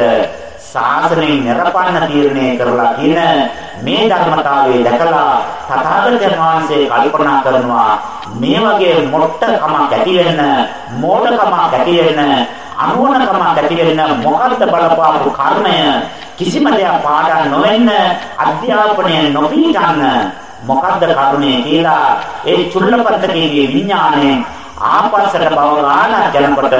ශාසනයෙන් නිරපන්න තීරණය කරලා කියන මේ ධර්මතාවය දැකලා තථාගතයන් වහන්සේ කල්පනා කරනවා මේ වගේ මොට්ටකමක් ඇති වෙන්න මෝඩකමක් ඇති වෙන්න අනුවණකමක් ඇති වෙන්න මොකද්ද බලපාපු කර්මය කිසිම දෙයක් පාඩම් නොවෙන්න අධ්‍යාපනය නොපීඩන්න මොකද්ද කර්මය කියලා ඒ චුල්ලපත්තකයේ විඥාණය ආපස්සට බව ගන්න යනකොට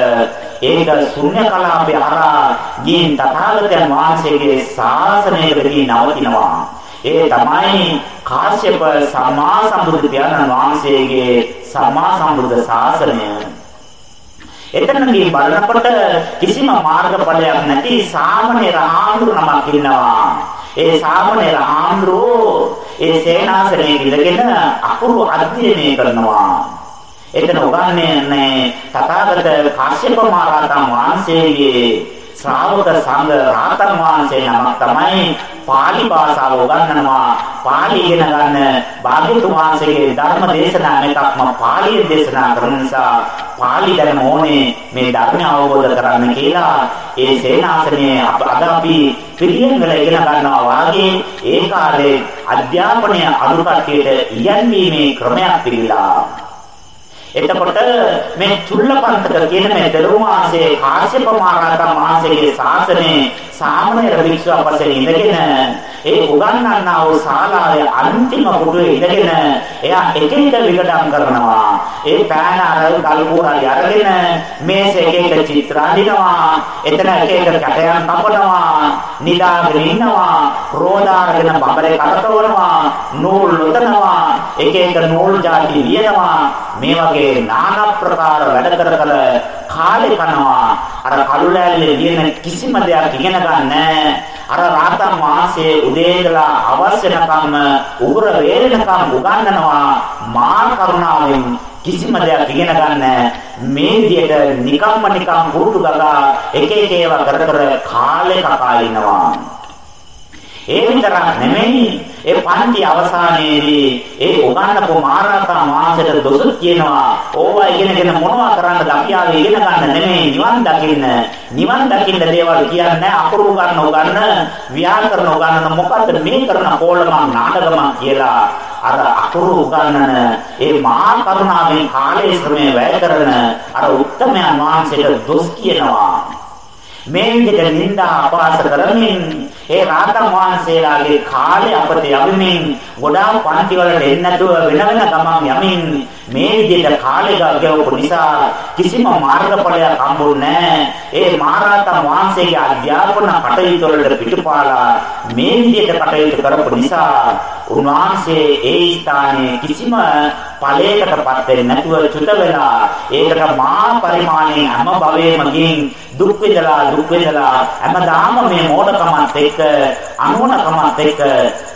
ඒක ශුන්‍ය කලාපේ හරහා ගින් තථාගතයන් වහන්සේගේ ශාසනයකදී නවතිනවා. ඒ තමයි කාශ්‍යප සම්මා සම්බුදු පියාණන් වහන්සේගේ සම්මා සම්බුද්ධ ශාසනය. එතනදී බලනකොට කිසිම මාර්ගඵලයක් නැති සාමණේර ආඳුර නමක් ඉන්නවා. ඒ සාමණේර ආඳුරෝ ඒ සේනාසනයේ ඉඳගෙන අකුරු අධ්‍යයනය කරනවා. එතන උගන්වන්නේ තථාගත කාශ්‍යප මහ රහතන් වහන්සේගේ ශ්‍රාවක සංඝ රහතන් වහන්සේ නමක් තමයි පාලි භාෂාව උගන්වනවා. පාලි ඉගෙන ගන්න භාග්‍යතුන් වහන්සේගේ ධර්ම දේශනා එකක්ම පාලියෙන් දේශනා කරන නිසා පාලි දැන ඕනේ මේ ධර්ම අවබෝධ කරගන්න කියලා ඒ සේනාසනයේ අද අපි පිළියෙන් වල ඉගෙන ගන්නවා වාගේ ඒ කාලේ අධ්‍යාපනය අනුකම්පිතට ඉගැන්වීමේ ක්‍රමයක් පිළිලා එතකොට මේ චුල්ලපන්තක කියන මේ දරුවාසේ කාශ්‍යප මහරහතන් වහන්සේගේ ශාසනයේ සාමණේර භික්ෂුව වශයෙන් ඉඳගෙන ඒ උගන්වන්නා වූ ශාලාවේ අන්තිම පුටුවේ ඉඳගෙන එයා එක එක විගඩම් කරනවා. ඒ පෑන අර ගල්පුරයි අරගෙන මේස එක එක චිත්‍ර අඳිනවා. එතන එක එක කැටයන් කපනවා. නිදාගෙන ඉන්නවා. රෝදාගෙන බබරේ කරකවනවා. නූල් ලොතනවා. එක එක නූල් ಜಾති ලියනවා මේ වගේ নানা ප්‍රකාර වැඩ කර කර කාලේ කනවා. අර කළු ලෑල්ලේ ලියන කිසිම දෙයක් ඉගෙන ගන්න. අර රාතන් මාසයේ උදේ ඉඳලා අවශ්‍යනකම් උගුර වේලනකම් උගන්වනවා. මා කරුණාවෙන් කිසිම දෙයක් ඉගෙන ගන්න. මේ විදියට නිකම්ම නිකම් පුරුදු කරලා එක එක ඒවා කර කර කාලේ කකා ඉනවා ඒ විතරක් නෙමෙයි ඒ පන්ති අවසානයේදී ඒ උගන්නපු මහරහතන් වහන්සේට දොසුත් කියනවා ඕවා ඉගෙනගෙන මොනවා කරන්නද? අපි ආවේ ඉගෙන ගන්න නෙමෙයි නිවන් දකින්න. නිවන් දකින්න දේවල් කියන්නේ අකුරු ගන්න උගන්න ව්‍යාකරණ උගන්න. මොකද්ද මේ කරන කෝලමක් නාටකමක් කියලා? අර අකුරු උගන්නන ඒ මහා කරුණාවෙන් කාලයේ ශ්‍රමය වැය කරන අර උත්තමයන් වහන්සේට දොස් කියනවා. මේ විදිහට නිന്ദා අපහාස කරමින් ඒ රාතන් වහන්සේලාගේ කාලේ අපත යමින් ගොඩාක් පන්ති වලට එන්නේ නැතුව වෙන වෙන ගමන් යමින් මේ විදිහට කාලේ ගාගවපු නිසා කිසිම මාර්ගඵලයක් හම්බුනේ ඒ මහරහතන් වහන්සේගේ අධ්‍යාපන කටයුතු වලට පිටුපාලා මේ විදිහට කටයුතු කරපු නිසා උන්වහන්සේ ඒ ස්ථානයේ කිසිම ඵලයකටපත් වෙන්නේ නැතුව චුත වෙලා ඒකට මහා පරිමාණයෙන් හැම භවයේම ගින් දුක් විඳලා දුක් විඳලා හැමදාම මේ මෝඩකමත් එක්ක අනුවණකමත් එක්ක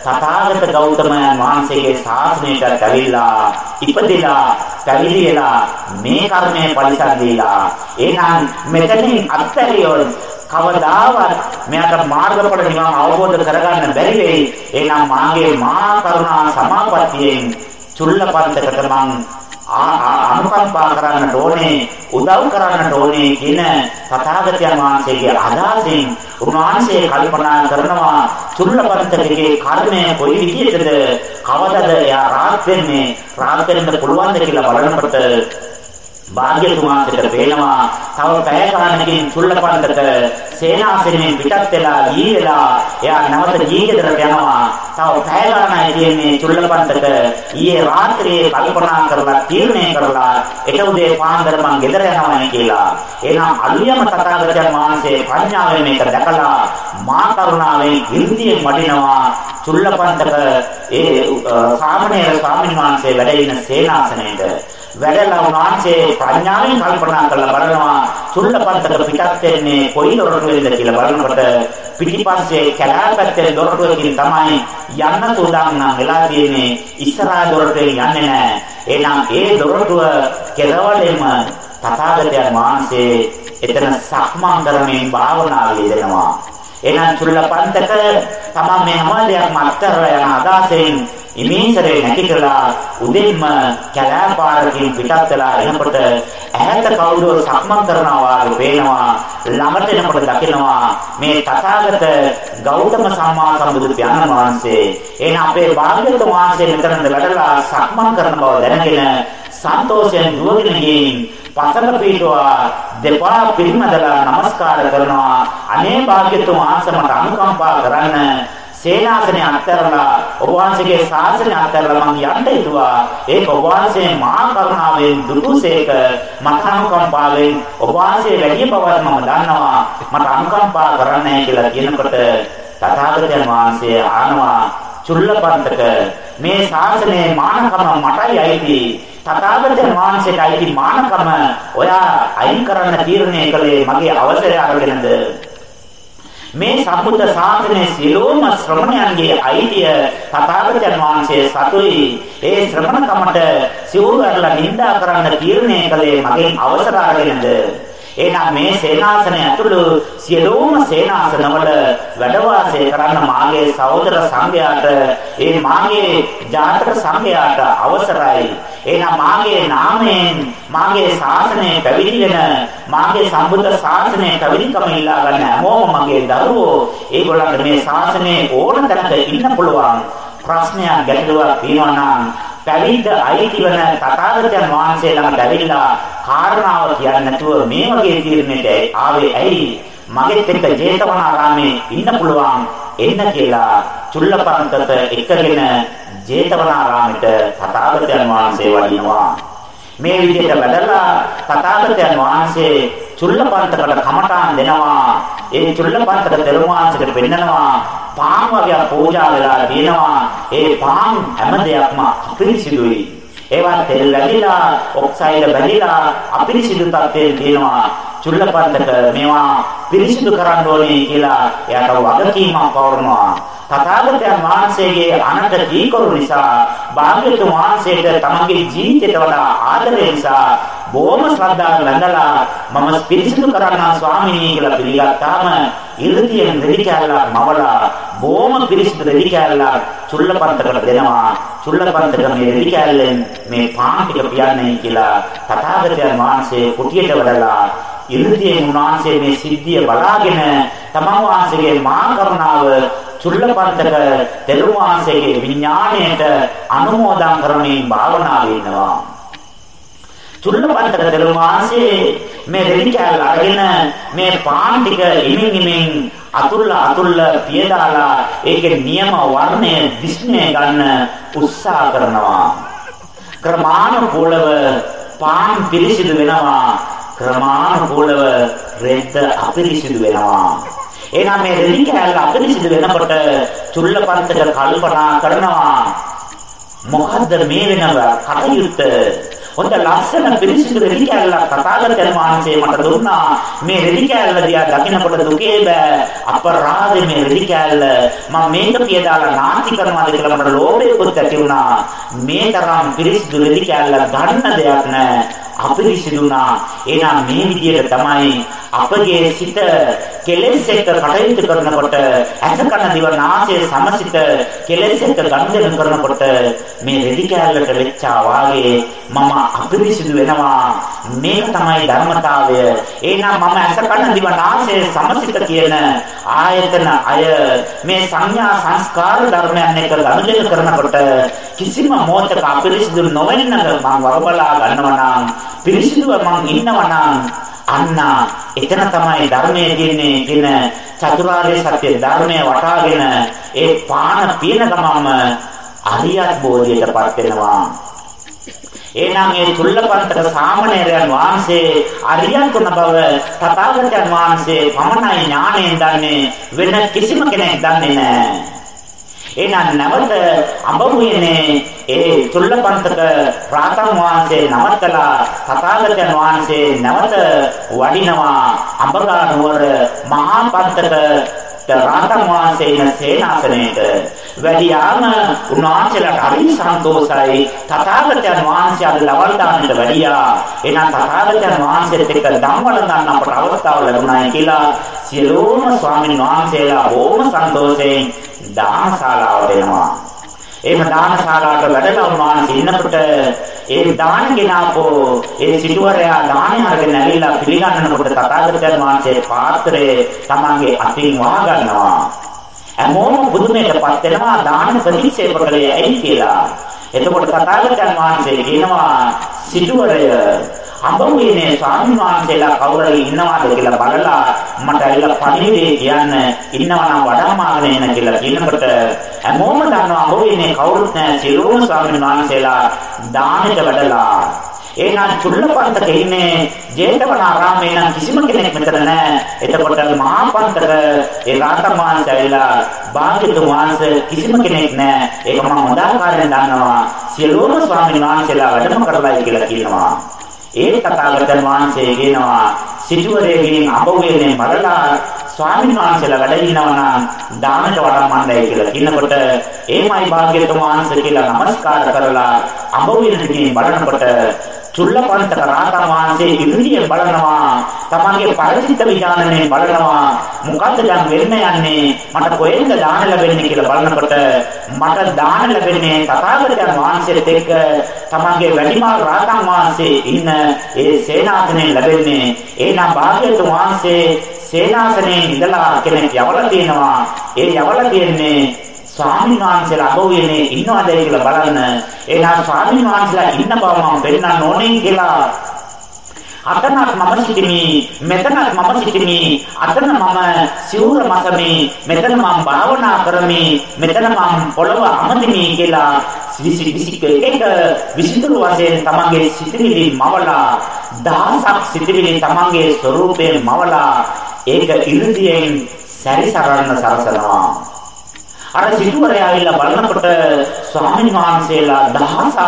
තථාගත ගෞතමයන් වහන්සේගේ ශාසනයට ඇවිල්ලා ඉපදිලා පැවිදි වෙලා මේ කර්මය පරිසම් දීලා එහෙනම් මෙතනින් අත්හැරියොත් කවදාවත් මෙයාට මාර්ගඵල නිවන් අවබෝධ කරගන්න බැරි වෙයි. එහෙනම් මාගේ මහා කරුණා සමාපත්තියෙන් චුල්ලපන්තකට මං අනුකම්පා කරන්නට ඕනේ උදව් කරන්නට ඕනේ කියන තථාගතයන් වහන්සේගේ අදහසින් උන්වහන්සේ කල්පනා කරනවා චුල්ලපන්තකේ කර්මය කොයි විදිහටද කවදද එයා රාත් වෙන්නේ රාත් වෙන්න පුළුවන්ද කියලා බලනකොට භාග්‍යතුමාට පේනවා තව පැය ගණනකින් චුල්ලපන්තක සේනාසනෙන් පිටත් වෙලා ගිහි වෙලා එයා නැවත ජීවිතයට යනවා. තව පැය ගණනයි තියෙන්නේ චුල්ලපන්තක ඊයේ රාත්‍රියේ කල්පනා කරලා තීරණය කරලා එට උදේ පාන්දර මං ගෙදර යනවා කියලා. එහෙනම් අලියම තථාගතයන් වහන්සේ ප්‍රඥාවෙන් මේක දැකලා මා කරුණාවෙන් ඉර්ධියෙන් වඩිනවා. චුල්ලපන්තක ඒ සාමණේර ස්වාමීන් වහන්සේ වැඩ ඉන සේනාසනයේට වැඩලා උන්වහන්සේ ප්‍රඥාවෙන් කල්පනා කරලා බලනවා. චුල්ලපන්තක පිටත් වෙන්නේ කොයි දොරටුවේද කියලා බලනකොට පිටිපස්සේ කැලෑපැත්තේ දොරටුවකින් තමයි යන්න සූදානම් වෙලා තියෙන්නේ. ඉස්සරහා දොරටුවෙන් යන්නේ නැහැ. එහෙනම් ඒ දොරටුව කෙරවලෙම තථාගතයන් වහන්සේ එතන සක්මන් කරමින් භාවනා වේදෙනවා එහෙනම් චුල්ලපන්තක තමන් මේ හැම දෙයක්ම අත්තර යන අදාසෙන් ඉමේසරේ නැතිකලා උදෙන්ම කැලෑපාරකින් පිටත් වෙලා එනකොට ඇහැට කවුරුව සක්මන් කරනවා වගේ පේනවා. ළඟට එනකොට දකිනවා මේ තථාගත ගෞතම සම්මා සම්බුදු පියාණන් වහන්සේ. එන අපේ භාග්‍යවතුන් වහන්සේ මෙතනද වැඩලා සක්මන් කරන බව දැනගෙන සන්තෝෂයෙන් දුවගෙන ගිහින් පසක පීඨවා දෙපා පිරිමදලා নমස්කාර කරනවා. අනේ භාග්‍යතුන් වහන්සේ මට අනුකම්පා කරන්න. සේනාසනේ අත්හැරලා ඔබ වහන්සේගේ ශාසනය අත්හැරලා මම යන්න හිතුවා. ඒක ඔබ වහන්සේ මහා කරුණාවෙන් දුටුසේක මට අනුකම්පාවෙන් ඔබ වහන්සේ වැඩි බවක් මම දන්නවා. මට අනුකම්පා කරන්නයි කියලා කියනකොට තථාගතයන් වහන්සේ ආනවා චුල්ලපන්තක මේ ශාසනයේ මානකම මටයි අයිති. තථාගතයන් වහන්සේට අයිති මානකම ඔයා අයින් කරන්න තීරණය කළේ මගේ අවසරය අරගෙනද? මේ සම්බුද්ධ ශාසනයේ සියලුම ශ්‍රමණයන්ගේ අයිතිය තථාගතයන් වහන්සේ සතුයි ඒ ශ්‍රමණකමට සිවුරු අරලා නිඳා කරන්න තීරණය කළේ මගේ අවසර අරගෙනද? එහෙනම් මේ සේනාසනය ඇතුළු සියලුම සේනාසනවල වැඩ වාසය කරන්න මාගේ සහෝදර සංඝයාට ඒ මාගේ ජාතක සංඝයාට අවසරයි. එහෙනම් මාගේ නාමයෙන් මාගේ ශාසනය පැවිදි වෙන මාගේ සම්බුද්ධ ශාසනය පැවිදිකම ඉල්ලා ගන්න හැමෝම මගේ දරුවෝ ඒගොල්ලන්ට මේ ශාසනයේ ඕන තැනක ඉන්න පුළුවන්. ප්‍රශ්නයක් ගැටලුවක් තියෙනවා නම් පැවිද්ද අයිති වෙන තථාගතයන් වහන්සේ ළඟට ඇවිල්ලා කාරණාව කියන්නේ නැතුව මේ වගේ තීරණයට ආවේ ඇයි? මගෙත් එක්ක ජේතවනාරාමේ ඉන්න පුළුවන් එන්න කියලා චුල්ලපන්තට එකගෙන ජේතවනාරාමෙට තථාගතයන් වහන්සේ වඩිනවා. මේ විදිහට වැඩලා තථාගතයන් වහන්සේ චුල්ලපන්තකට කමඨාන් දෙනවා. ඒ චුල්ලපන්තක තෙරුවාංශකට පෙන්නනවා. පාන් වගේ පූජා වෙලා තියෙනවා. ඒ පාන් හැම දෙයක්ම අපිරිසිදුයි. ඒවා තෙල් වැඩිලා, ඔක්සයිඩ් බැඳිලා අපිරිසිදු තත්ත්වයේ තියෙනවා. චුල්ලපන්තක මේවා පිරිසිදු කරන්න ඕනේ කියලා එයාට වගකීමක් පවරනවා. තථාගතයන් වහන්සේගේ අනට දීකරු නිසා භාග්‍යතුන් වහන්සේට තමගේ ජීවිතයට වඩා ආදරය නිසා බොහොම ශ්‍රද්ධාවෙන් වැඳලා මම පිරිසිදු කරන්නා ස්වාමීනි කියලා පිළිගත්තාම ඉර්ධියෙන් දෙවි කැලලා මවලා බොහොම පිරිසිදු දෙවි කැලලා චුල්ලපන්තකට දෙනවා චුල්ලපන්තක මේ දෙවි කැලෙන් මේ පාන් ටික පියන්නේ කියලා තථාගතයන් වහන්සේ කුටියට වඩලා ඉර්ධියෙන් උන්වහන්සේ මේ සිද්ධිය බලාගෙන තමන් වහන්සේගේ මහා කරුණාව චුල්ලපන්තක තෙරුවන් වහන්සේගේ විඥාණයට අනුමෝදන් කරමින් භාවනා වෙනවා. චුල්ලපන්තක තෙරුවන් වහන්සේ මේ දෙවි කැල අරගෙන මේ පාන් ටික ඉමින් ඉමින් අතුල්ල අතුල්ල පියදාලා ඒකේ නියම වර්ණය දිස්නය ගන්න උත්සාහ කරනවා. ක්‍රමානුකූලව පාන් පිරිසිදු වෙනවා. ක්‍රමානුකූලව රෙද්ද අපිරිසිදු වෙනවා. එහෙනම් මේ රෙදි කෑල්ල අපිරිසිදු වෙනකොට චුල්ලපන්තක කල්පනා කරනවා මොකද්ද මේ වෙනව කටයුත්ත හොඳ ලස්සන පිරිසිදු රෙදි කෑල්ලක් තථාගතයන් වහන්සේ මට දුන්නා. මේ රෙදි කෑල්ල දිහා දකිනකොට දුකේ බෑ. අපරාධේ මේ රෙදි කෑල්ල මම මේක පියදාලා නාස්ති කරනවාද කියලා මට ලෝභයකුත් ඇති වුණා. මේ තරම් පිරිසිදු රෙදි කෑල්ල ගන්න දෙයක් නෑ. අපිරිසිදුනා එහෙනම් මේ විදිහට තමයි අපගේ සිත කෙලෙස් එක්ක කටයුතු කරනකොට ඇස කන දිව නාසය සමසිත කෙලෙස් එක්ක ගනුදෙනු කරනකොට මේ රෙදි කැලලට වෙච්චා වාගේ මම අපිරිසිදු වෙනවා මේක තමයි ධර්මතාවය. එහෙනම් මම ඇස කන දිව නාසය සමසිත කියන ආයතන අය මේ සංඥා සංස්කාර ධර්මයන් එක්ක ගනුදෙනු කරනකොට කිසිම මොහොතක අපිරිසිදු නොවෙන්න මම වරබලා ගන්නවා නම් පිරිසිදුව මං ඉන්නවා නම් අන්න එතන තමයි ධර්මයේ තියෙන්නේ කියන චතුරාර්ය සත්‍ය ධර්මය වටාගෙන ඒ පාන පින ගමම අරියත් බෝධියටපත් වෙනවා. එනම් ඒ චුල්ලපන්තක සාමණේරයන් වහන්සේ අරියත් වුණ බව තථාගතයන් වහන්සේ පමණයි ඥාණයෙන් දන්නේ වෙන කිසිම කෙනෙක් දන්නේ නැහැ. එහෙනම් නැවත අඹමුයනේ ඒ චුල්ලපන්තක රාතන් වහන්සේ නවත්තලා තථාගතයන් වහන්සේ නැවත වඩිනවා. අඹගා නුවර මහා පන්තක රාතන් වහන්සේ ඉන සේනාසනයේට. වැඩියාම උන්වහන්සේලාට හරි සන්තෝෂයි. තථාගතයන් වහන්සේ අද ලවල් දාන්නට වැඩියා. එහෙනම් තථාගතයන් වහන්සේත් එක්ක ධම්මල ගන්න අපට අවස්ථාව ලැබුණායි කියලා සියලුම ස්වාමීන් වහන්සේලා බොහොම සන්තෝෂයෙන් දානශාලාවට එනවා. එහෙම දානශාලාවට වැඩලා උන්වහන්සේ ඉන්නකොට ඒ දාන ගෙනාපෝ ඒ සිටුවරයා දානය අරගෙන ඇවිල්ලා පිළිගන්නකොට තථාගතයන් වහන්සේ පාත්‍රයේ තමන්ගේ අතින් වහ ගන්නවා. හැමෝම පුදුමයටපත් වෙනවා දාන ප්‍රතික්ෂේප කළේ ඇයි කියලා. එතකොට තථාගතයන් වහන්සේ කියනවා සිටුවරය අඹුවේනේ ස්වාමීන් වහන්සේලා කවුරු ඉන්නවද කියලා බලලා මට ඇවිල්ලා පණිවිඩය කියන්න ඉන්නවා නම් වඩාමාගෙන එන කියලා කියනකොට හැමෝම දන්නවා අඹුවේනේ කවුරුත් නැහැ සියලුම ස්වාමීන් වහන්සේලා දානෙට වැඩලා එහෙනම් චුල්ලපන්තක ඉන්නේ ජේතවනාරාමේ නම් කිසිම කෙනෙක් මෙතන නැහැ. එතකොට මහා පන්තක ඒ රාතන් වහන්සේ ඇවිල්ලා භාග්‍යතුන් වහන්සේ කිසිම කෙනෙක් නැහැ. ඒක මම හොඳාකාරයෙන් දන්නවා. සියලුම ස්වාමීන් වහන්සේලා වැඩම කරලායි කියලා කියනවා. ඒ තථාගතයන් වහන්සේ කියනවා සිටුවරේගෙන් අඹුවේනේ බලලා ස්වාමීන් වහන්සේලා වැඩ ඉන්නවා නම් දානට වඩම්මන්නයි කියලා කියනකොට ඒමයි භාග්‍යතුන් වහන්සේ කියලා নমස්කාර කරලා අඹුවේනේ බලනකොට චුල්ලපන්තක රාතන් වහන්සේ ඉදිරියෙන් බලනවා තමන්ගේ පරිචිත විඥානයෙන් බලනවා මොකද්ද දැන් වෙන්න යන්නේ මට කොහෙන්ද දාන ලැබෙන්නේ කියලා බලනකොට මට දාන ලැබෙන්නේ තථාගතයන් වහන්සේත් එක්ක තමන්ගේ වැඩිමහල් රාතන් වහන්සේ ඉන්න ඒ සේනාසනේ ලැබෙන්නේ. එහෙනම් භාග්‍යතුන් වහන්සේ සේනාසනේ ඉඳලා කෙනෙක් යවලා තියෙනවා. ඒ යවලා තියෙන්නේ ස්වාමීන් වහන්සේලා අභෝගයනේ ඉන්නවද කියලා බලන්න. එහෙනම් ස්වාමීන් වහන්සේලා ඉන්න බව මම පෙන්නන්න ඕනේ කියලා. අතනක් මම සිටිමි මෙතනක් මම සිටිමි. අතන මම සිවුර මසමි. මෙතන මම භාවනා කරමි. මෙතන මම පොළව අමදිමි කියලා විසි විසි එක විසිතුරු වශයෙන් තමන්ගේ සිටිවිලි මවලා දහසක් සිටිවිලි තමන්ගේ ස්වરૂපයෙන් මවලා ඒක ඉර්ධියෙන් සැරිසරන්න සරසනවා. අර සිටුවරයා ඇවිල්ලා බලනකොට ස්වාමීන් වහන්සේලා දහසක්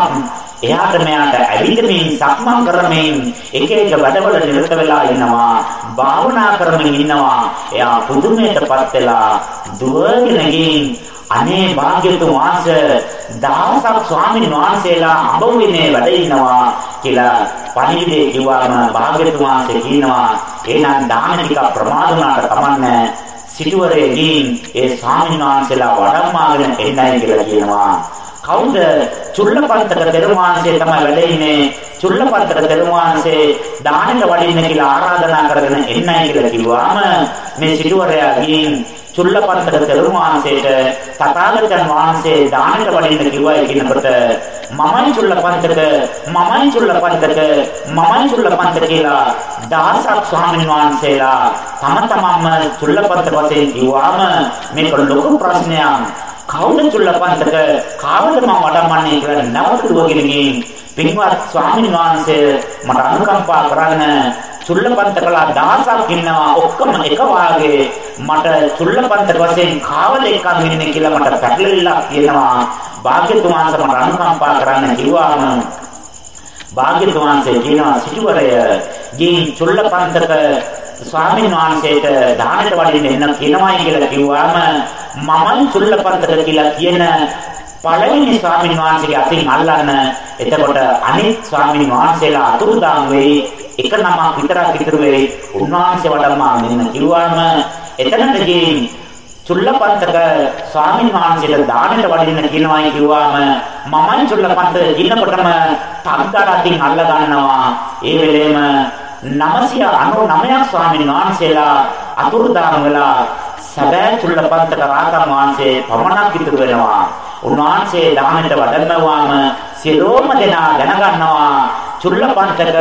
එයාට මෙයාට ඇවිදමින් සක්මන් කරමින් එක එක වැඩවල නිරත වෙලා ඉන්නවා. භාවනා කරමින් ඉන්නවා. එයා පුදුමයටපත් වෙලා දුවගෙන ගින් අනේ භාග්‍යතුන් වහන්සේ දහසක් ස්වාමීන් වහන්සේලා අඹුවිනේ වැඩ ඉන්නවා කියලා පණිවිඩේ කිව්වම භාග්‍යතුන් වහන්සේ කියනවා එහෙනම් දාන ටික ප්‍රමාද වුණාට කමන්නේ සිටුවරේ ගින් ඒ ස්වාමීන් වහන්සේලා වඩම්මාගෙන එන්නයි කියලා කියනවා. කවුද? චුල්ලපන්තක තෙරුමාංශේ තමයි වැඩ ඉන්නේ. චුල්ලපන්තක තෙරුමාංශේ දානෙට වඩින්න කියලා ආරාධනා කරගෙන එන්නයි කියලා කිව්වාම මේ සිටුවරයා ගින් චුල්ලපන්තක තෙරුමාංශේට තථාගතයන් වහන්සේ දානෙට වඩින්න කිව්වයි කියනකොට මමයි චුල්ලපන්තක මමයි චුල්ලපන්තක මමයි චුල්ලපන්තක කියලා දහසක් ස්වාමීන් වහන්සේලා තම තමන්ම චුල්ලපන්තක වශයෙන් කිව්වාම මේක ලොකු ප්‍රශ්නයක්. කවුද චුල්ලපන්තක කාවද මම වඩම්මන්නේ? කියලා නැවතුවගෙන ගිහින් පින්වත් ස්වාමීන් වහන්සේ මට අනුකම්පා කරන්න චුල්ලපන්තකලා දහසක් ඉන්නවා. ඔක්කොම එක වාගේ. මට චුල්ලපන්තක වශයෙන් කාවල එකක් ඉන්නේ කියලා මට පැටලෙලා කියනවා භාග්‍යතුන් වහන්සේ මට අනුකම්පා කරන්න කිව්වාම භාග්‍යතුන් වහන්සේ කියනවා සිටුවරය ගින් චුල්ලපන්තක ස්වාමීන් වහන්සේට දානට වඩින්න එන්න කියනවායි කියලා කිව්වාම මමයි චුල්ලපන්තක කියලා කියන පළවෙනි ස්වාමීන් වහන්සේගේ අතින් අල්ලන්න. එතකොට අනිත් ස්වාමීන් වහන්සේලා අතුරුදාන් වෙයි එක නමක් විතරක් ඉතුරු වෙයි. උන්වහන්සේ වඩම්මා මෙන්න කිව්වාම එතනට ගිහින් චුල්ලපන්තක ස්වාමීන් වහන්සේට දානෙට වඩින්න කියනවායි කිව්වාම මමයි චුල්ලපන්ත ඉන්නකොටම තක්දාරකින් අල්ල ගන්නවා. ඒ වෙලේම 999ක් ස්වාමීන් වහන්සේලා අතුරුදාන වෙලා සැබෑ චුල්ලපන්තක රාතන් වහන්සේ පමණක් ඉතුරු වෙනවා. උන්වහන්සේ දානෙට වඩන්නවාම සියලෝම දෙනා දැනගන්නවා. චුල්ලපන්තක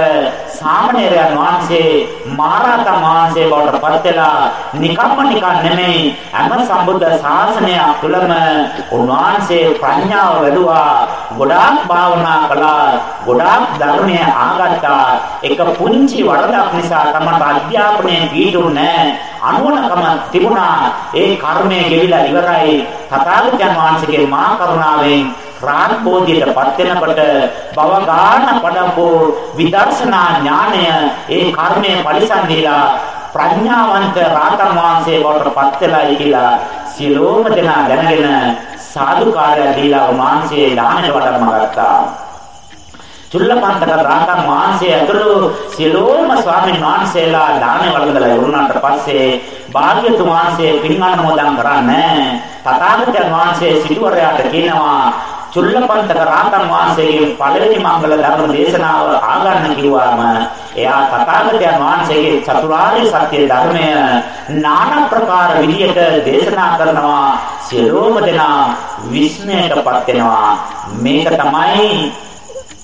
සාමණේරයන් වහන්සේ මහරහතන් වහන්සේ බවට පත් වෙලා නිකම්ම නිකන් නෙමෙයි හැම සම්බුද්ධ ශාසනය තුළම උන්වහන්සේ ප්‍රඥාව වැඩුවා ගොඩාක් භාවනා කළා ගොඩාක් ධර්මය ආගත්තා. එක පුංචි වරදක් නිසා තමයි අධ්‍යාපනය පිටුනේ අනුවණකම තිබුණා. ඒ කර්මය ගෙවිලා ඉවරයි. තථාගතයන් වහන්සේගේ මහා කරුණාවෙන් රාජ්‍යෝධියට පත් වෙනකොට බව ගාන පඩපෝ විදර්ශනා ඥානය ඒ කර්මය පරිසම් දීලා ප්‍රඥාවන්ත රාතන් වහන්සේ බවට පත් වෙලායි කියලා සියලෝම දෙනා දැනගෙන සාදුකාරය දීලා උන්වහන්සේ දානට වඩම්ම ගත්තා. චුල්ලපන්තක රාතන් වහන්සේ ඇතුළු සියලෝම ස්වාමීන් වහන්සේලා දාන වළඳලා වුණාට පස්සේ භාග්‍යතුන් වහන්සේ පින් අනුමෝදන් කරන්නේ තථාගතයන් වහන්සේ සිටුවරයාට කියනවා චුල්ලපන්තක රාතන් වහන්සේගේ පළවෙනි මංගල ධර්ම දේශනාව ආගන්න කිව්වම එයා තථාගතයන් වහන්සේගේ චතුරාර්ය සත්‍ය ධර්මය নানা ප්‍රකාර විදියට දේශනා කරනවා. සියලුම දෙනා විස්මයටපත් වෙනවා. මේක තමයි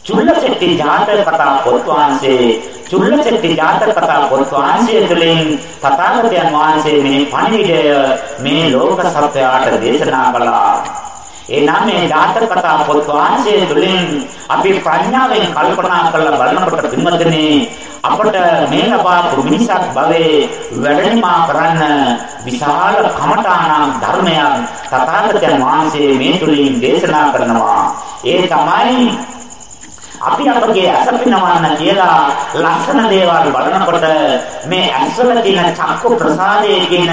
චුල්ලසෙට්ටි ජාතක කතා පොත් වහන්සේ. චුල්ලසෙට්ටි ජාතක කතා පොත් වහන්සේ තුළින් තථාගතයන් වහන්සේ මේ පණිවිඩය මේ ලෝක සත්‍යයට දේශනා කළා. එනම් මේ ජාතක කතා පොත් වහන්සේ තුළින් අපි ප්‍රඥාවෙන් කල්පනා කරලා බලනකොට පින්වත්නි අපට මේ ලබාපු මිනිසක් භවයේ වැඩිමා කරන්න විශාල කමඨාන ධර්මයන් තථාගතයන් වහන්සේ මේ තුලින් දේශනා කරනවා. ඒ තමයි අපි අපගේ ඇස පිනවන්න කියලා ලස්සන දේවල් බලනකොට මේ ඇස්වල තියෙන චක්කු ප්‍රසාදයේ කියන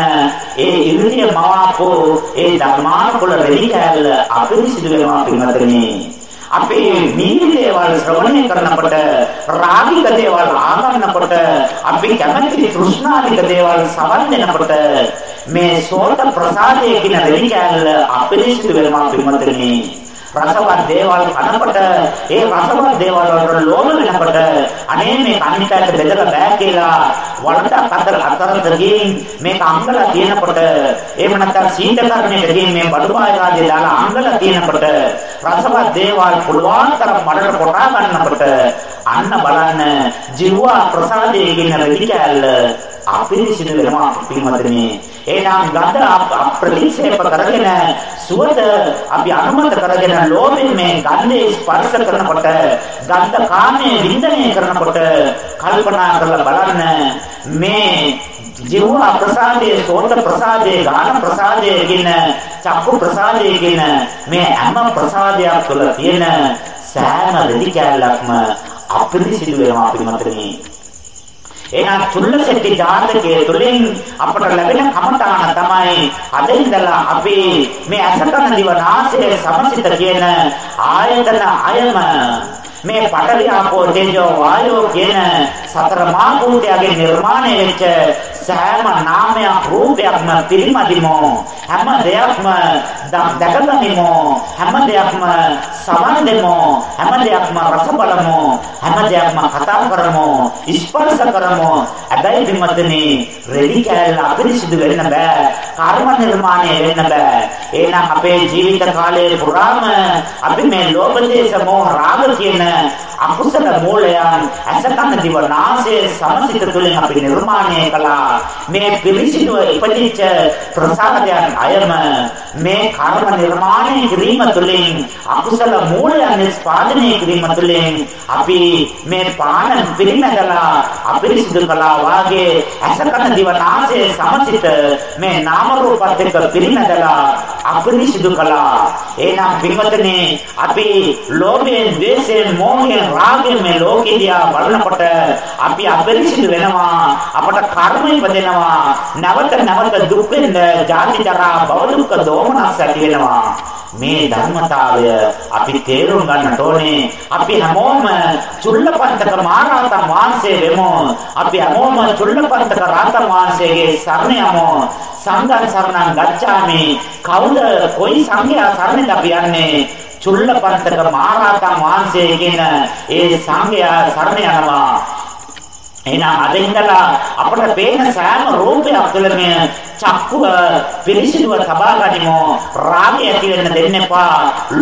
ඒ ඉන්ද්‍රිය මවාපෝ ඒ ධර්මානුකූල රෙදි කැල අපිරිසිදු වෙනවා පින්වත්නි අපි නීති දේවල් ශ්‍රවණය කරනකොට රාගික දේවල් ආගන්නකොට අපි කැමති තෘෂ්ණානික දේවල් සවන් දෙනකොට මේ සෝත ප්‍රසාදයේ කියන රෙදි කැල අපිරිසිදු වෙනවා පින්වත්නි රසවත් දේවල් කනකොට ඒ රසවත් දේවල් වලට ලෝභ වෙනකොට අනේ මේ කණිතයට බෙදලා බෑ කියලා වලට අතර අතරතර ගින් මේක අංගලා තියෙනකොට එහෙම නැත්නම් සීතකරණයට ගින් මේ බඩුපාය රාජ්‍ය දාලා අංගලා තියෙනකොට රසවත් දේවල් පුළුවන් තරම් මඩට කොටා ගන්නකොට අන්න බලන්න ජීවා ප්‍රසාදයේ කියන රෙදි කැල්ල අපිරිසිදු වෙනවා පින්වත්නි එහෙනම් ගඳ අප්‍රතික්ෂේප කරගෙන සුවඳ අපි අනුමත කරගෙන ලෝභයෙන් මේ ගන්ධේ ස්පර්ශ කරනකොට ගන්ධ කාමයේ විඳිනේ කරනකොට කල්පනා කරලා බලන්න. මේ ජීව ප්‍රසාදයේ සෝත ප්‍රසාදයේ ගාන ප්‍රසාදයේ කියන චක්කු ප්‍රසාදයේ කියන මේ හැම ප්‍රසාදයක් තුළ තියෙන සෑම රෙදි කැලක්ම අපිරිසිදු වෙනවා අපි මතකනේ. එහෙනම් චුල්ලසෙට්ටි ජාතකයේ තුලින් අපට ලැබෙන කමඨාන තමයි අද ඉඳලා අපි මේ අසකන දිවනාසය සමසිත කියන ආයතන අයම. මේ පඨවි ආපෝ තේජෝ වායෝ කියන සතර මහා භූතයන්ගේ නිර්මාණය වෙච්ච සෑම නාමයක් රූපයක්ම පිරිමදිමු. හැම දෙයක්ම දැකගනිමු. හැම දෙයක්ම සමන් දෙමු හැම දෙයක්ම රස බලමු හැම දෙයක්ම කතා කරමු. ස්පර්ශ කරමු. හැබැයි පින්වත්නි රෙදි කැලල අපිරිසිදු වෙන්න බෑ. කර්ම නිර්මාණය වෙන්න බෑ. එහෙනම් අපේ ජීවිත කාලයේ පුරාම අපි මේ ලෝභ දේශ මොහ රාග කියන අකුසල මූලයන් අසකන දිව නාසය සමසිත තුළින් අපි නිර්මාණය කළා. මේ පිරිසිදුව ඉපදිච්ච ප්‍රසාදයන් අයම මේ කර්ම නිර්මාණය කිරීම තුළින් අකුසල මූලයන් නිස්පාදනය කිරීම තුළින් අපි මේ පාන පිරිනැදලා අපිරිසිදු කළා වාගේ අසකන දිව නාසය සමසිත මේ නාම රූපත් එක්ක පිරිනැදලා අපිරිසිදු කළා. එහෙනම් පින්වත්නි අපි ලෝභයෙන් ද්වේෂයෙන් මෝහයෙන් රාගයෙන් මේ ලෝකෙ දිහා බලනකොට අපි අපිරිසිදු වෙනවා අපට කර්ම ඉපදෙනවා නැවත නැවත දුක් වෙන ජාති ජරා භව දුක් දෝමනස් ඇති වෙනවා. මේ ධර්මතාවය අපි තේරුම් ගන්නට ඕනේ. අපි හැමෝම චුල්ලපන්තක මහරහතන් වහන්සේ වෙමු. අපි හැමෝම චුල්ලපන්තක රහතන් වහන්සේගේ සරණ යමු. සංඝ සරණං ගච්ඡාමි. කවුද? කොයි සංඝයා සරණද අපි යන්නේ? චුල්ලපන්තක මහරහතන් වහන්සේ කියන ඒ සංඝයා සරණ යනවා. එහෙනම් අද ඉඳලා අපට පේන සෑම රූපයක් තුළම චක්කුව පිරිසිදුව තබා ගනිමු. රාගය ඇති වෙන්න දෙන්න එපා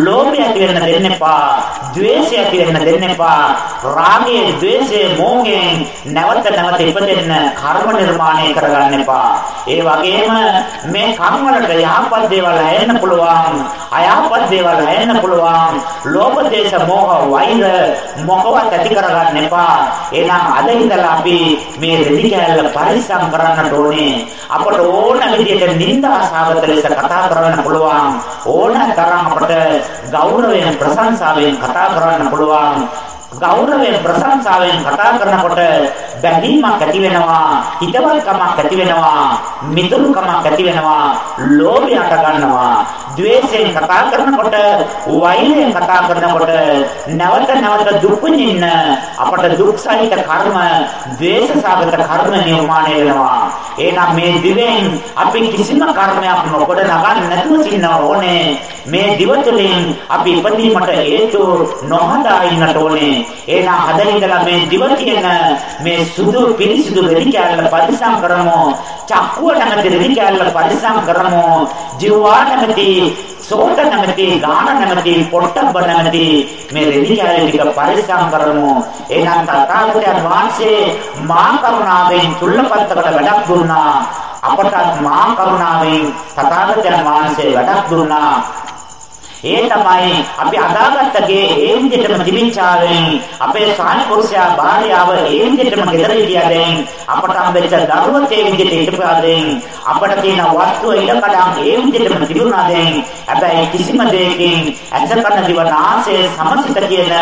ලෝභය ඇති වෙන්න දෙන්න එපා ද්වේෂය ඇති වෙන්න දෙන්න එපා රාගයේ ද්වේෂයේ මෝහයෙන් නැවත නැවත ඉපදෙන්න කර්ම නිර්මාණය කරගන්න එපා ඒ වගේම මේ කර්ම වලට යහපත් දේවල් හැෙන්න පුළුවන් අයහපත් දේවල් හැෙන්න පුළුවන්. ලෝභ දේශ මෝහ වෛර මොකවත් ඇති කරගන්න එපා එහෙනම් අද ඉඳලා අපි මේ රෙදි කැල්ල පරිස්සම් කරන්නට ඕනේ. අපට ඕන විදිහට නිന്ദා සාගත ලෙස කතා කරන්න පුළුවන්. ඕන තරම් අපට ගෞරවයෙන් ප්‍රශංසාවෙන් කතා කරන්න පුළුවන්. ගෞරවයෙන් ප්‍රශංසාවෙන් කතා කරනකොට බැඳීමක් ඇති වෙනවා හිතවල්කමක් ඇති වෙනවා මිතුරුකමක් ඇති වෙනවා ලෝභයට ගන්නවා. ද්වේෂයෙන් කතා කරනකොට වෛරයෙන් කතා කරනකොට නැවත නැවත දුක් විඳින්න අපට දුක් සහිත කර්ම ද්වේෂසගත කර්ම නිර්මාණය වෙනවා. එහෙනම් මේ දිවෙන් අපි කිසිම කර්මයක් නොකොට නගන්න නැතුව සින්න ඕනේ. මේ දිව තුළින් අපි ඉපදීමට හේතු නොහදා ඉන්නට ඕනේ. එහෙනම් හදින්දලා මේ දිව කියන මේ සුදු පිරිසිදු රෙදි කැල්ල පරිසම් කරමු. චක්කුව නැමැති රෙදි කැල්ල පරිසම් කරමු. ජීවා නැමැති සෝත නැමැති ගාන නැමැති පොට්ටබ්බ නැමැති මේ රෙදි කැල්ල ටික පරිසම් කරමු. එහෙනම් තථාගතයන් වහන්සේ මා කරුණාවෙන් චුල්ලපත්තකට වැඩක් දුන්නා. අපටත් මා කරුණාවෙන් තථාගතයන් වහන්සේ වැඩක් දුන්නා. ඒ තමයි අපි අදාගත්තගේ ඒ විදිහටම තිබිච්චාවෙන් අපේ සානපුරුෂයා භාර්යාව ඒ විදිහටම ගෙදර හිටියදෙන් අපට හම්බෙච්ච දරුවත් ඒ විදිහට හිටපුවාදෙන් අපට තියෙන වස්තුව ඉඩකඩම් ඒ විදිහටම තිබුණාදෙන්. හැබැයි කිසිම දෙයකින් ඇසකන දිවනාසය සමසිත කියන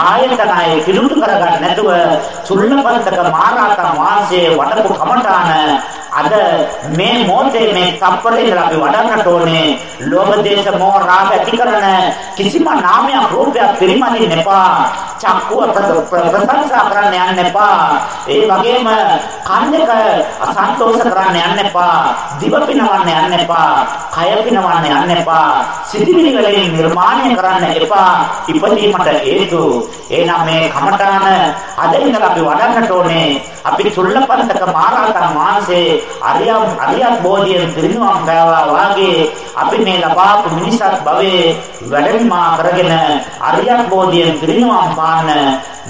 ආයතනය පිළිතුරු කරගන්න නැතුව චුල්ලපත්තක මහරහතන් වහන්සේ වඩපු කමඨාන අද මේ මොහොතේ මේ තප්පරේ ඉඳලා අපි වඩන්නට ඕනේ ලෝභ දේශ මොහ රාග ඇති කරන කිසිම නාමයක් රූපයක් පිළිමදින්න එපා. චක්කුව ප්‍රසංසා කරන්න යන්න එපා. ඒ වගේම කන්නක අසන්තෝෂ කරන්න යන්න එපා. දිව පිනවන්න යන්න එපා. කය පිනවන්න යන්න එපා. සිතිවිලි වලින් නිර්මාණය කරන්න එපා. ඉපදීමට හේතු. එහෙනම් මේ කමඨාන අද ඉඳලා අපි වඩන්නට ඕනේ අපි චුල්ලපන්තක මහරහතන් වහන්සේ අරියම් අරියත් බෝධියෙන් පිරිනුවම් පෑවා වාගේ අපි මේ ලබාපු මිනිසත් භවයේ වැඩිමා කරගෙන අරියත් බෝධියෙන් පිරිනුවම් පාන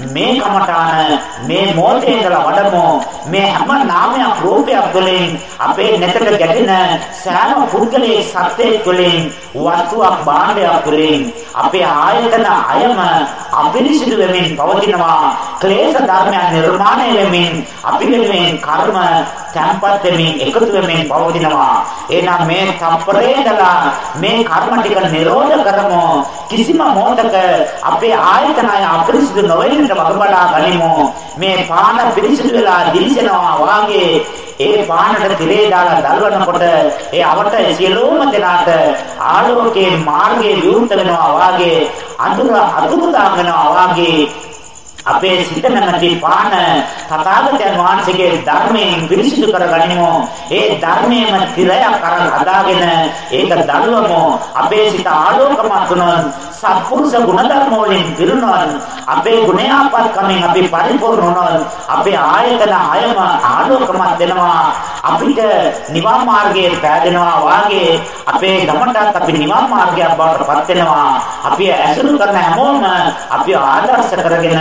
මේ කමඨාන මේ මොහොතේ ඉඳලා වඩමු. මේ හැම නාමයක් රූපයක් තුළින් අපේ නැතට ගැටෙන සෑම පුද්ගලයේ සත්‍යයේ තුළින් වස්තුවක් භාණ්ඩයක් තුළින් අපේ ආයතන අයම අපිරිසිදු වෙමින් පවතිනවා. ක්ලේශ ධර්මයන් නිර්මාණය වෙමින් අපි වෙනුවෙන් කර්ම තැම්පත් වෙමින් එකතු වෙමින් පවතිනවා. එහෙනම් මේ තප්පරේදලා මේ කර්ම ටික නිරෝධ කරමු. කිසිම මොහොතක අපේ ආයතනය අපිරිසිදු නොවෙන්නට වගබලා ගනිමු. මේ පාන පිරිසිදු වෙලා දිලිසෙනවා වාගේ ඒ පානට තිරේ දාලා දල්වනකොට ඒ අවට සියලුම දෙනාට ආලෝකයේ මාර්ගයේ විවෘත වෙනවා වාගේ අඳුර අතුරු දාගනවා වාගේ අපේ සිත නැමැති පාන තථාගතයන් වහන්සේගේ ධර්මයෙන් පිරිසිදු කරගනිමු. ඒ ධර්මයේම තිරයක් අරන් හදාගෙන ඒක දල්වමු. අපේ සිත ආලෝකමත් වුණොත් සත්පුරුෂ ගුණධර්ම වලින් පිරුණොත් අපේ ගුණයාපත් කමෙන් අපි පරිපූර්ණ වුණොත් අපේ ආයතන අයම ආලෝකමත් වෙනවා. අපිට නිවන් මාර්ගයේ පෑදෙනවා වාගේ අපේ ගමටත් අපි නිවන් මාර්ගයක් බවට පත් වෙනවා. අපි ඇසුරු කරන හැමෝම අපි ආදර්ශ කරගෙන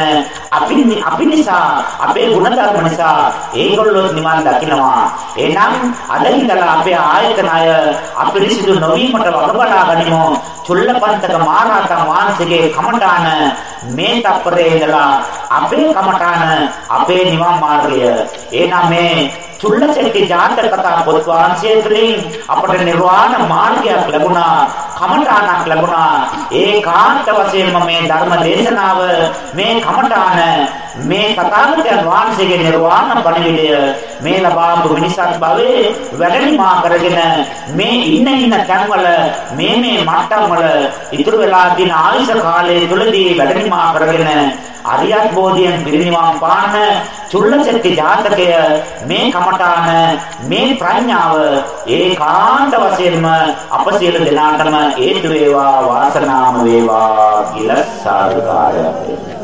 අපි අපි නිසා අපේ ගුණධර්ම නිසා ඒගොල්ලෝ නිවන් දකිනවා. එහෙනම් අද ඉඳලා අපේ ආයතනය අපිරිසිදු නොවීමට වගබලා ගනිමු. චුල්ලපන්තක මහරහතන් වහන්සේගේ කමඨාන මේ තප්පරේ ඉඳලා අපේ කමඨාන අපේ නිවන් මාර්ගය. එහෙනම් මේ චුල්ලසෙට්ටි ජාතක කතා පොත් වහන්සේ තුළින් අපට නිර්වාණ මාර්ගයක් ලැබුණා කමඨාණක් ලැබුණා ඒකාන්ත වශයෙන්ම මේ ධර්ම දේශනාව මේ කමඨාන මේ තථාගතයන් වහන්සේගේ නිර්වාණ පණිවිඩය මේ ලබාපු මිනිසත් භවයේ වැඩිමා කරගෙන මේ ඉන්න ඉන්න තැන්වල මේ මේ මට්ටම් වල ඉතුරු වෙලා තියෙන ආයුෂ කාලය තුලදී වැඩිමා කරගෙන අරියත් බෝධියෙන් පිරිනිවන් පාන චුල්ලසෙට්ටි ජාතකය මේ කමඨාන මේ ප්‍රඥාව ඒකාන්ත වශයෙන්ම අප සියලු දෙනාටම හේතු වේවා වාසනාම වේවා කියලා සාදුකාරය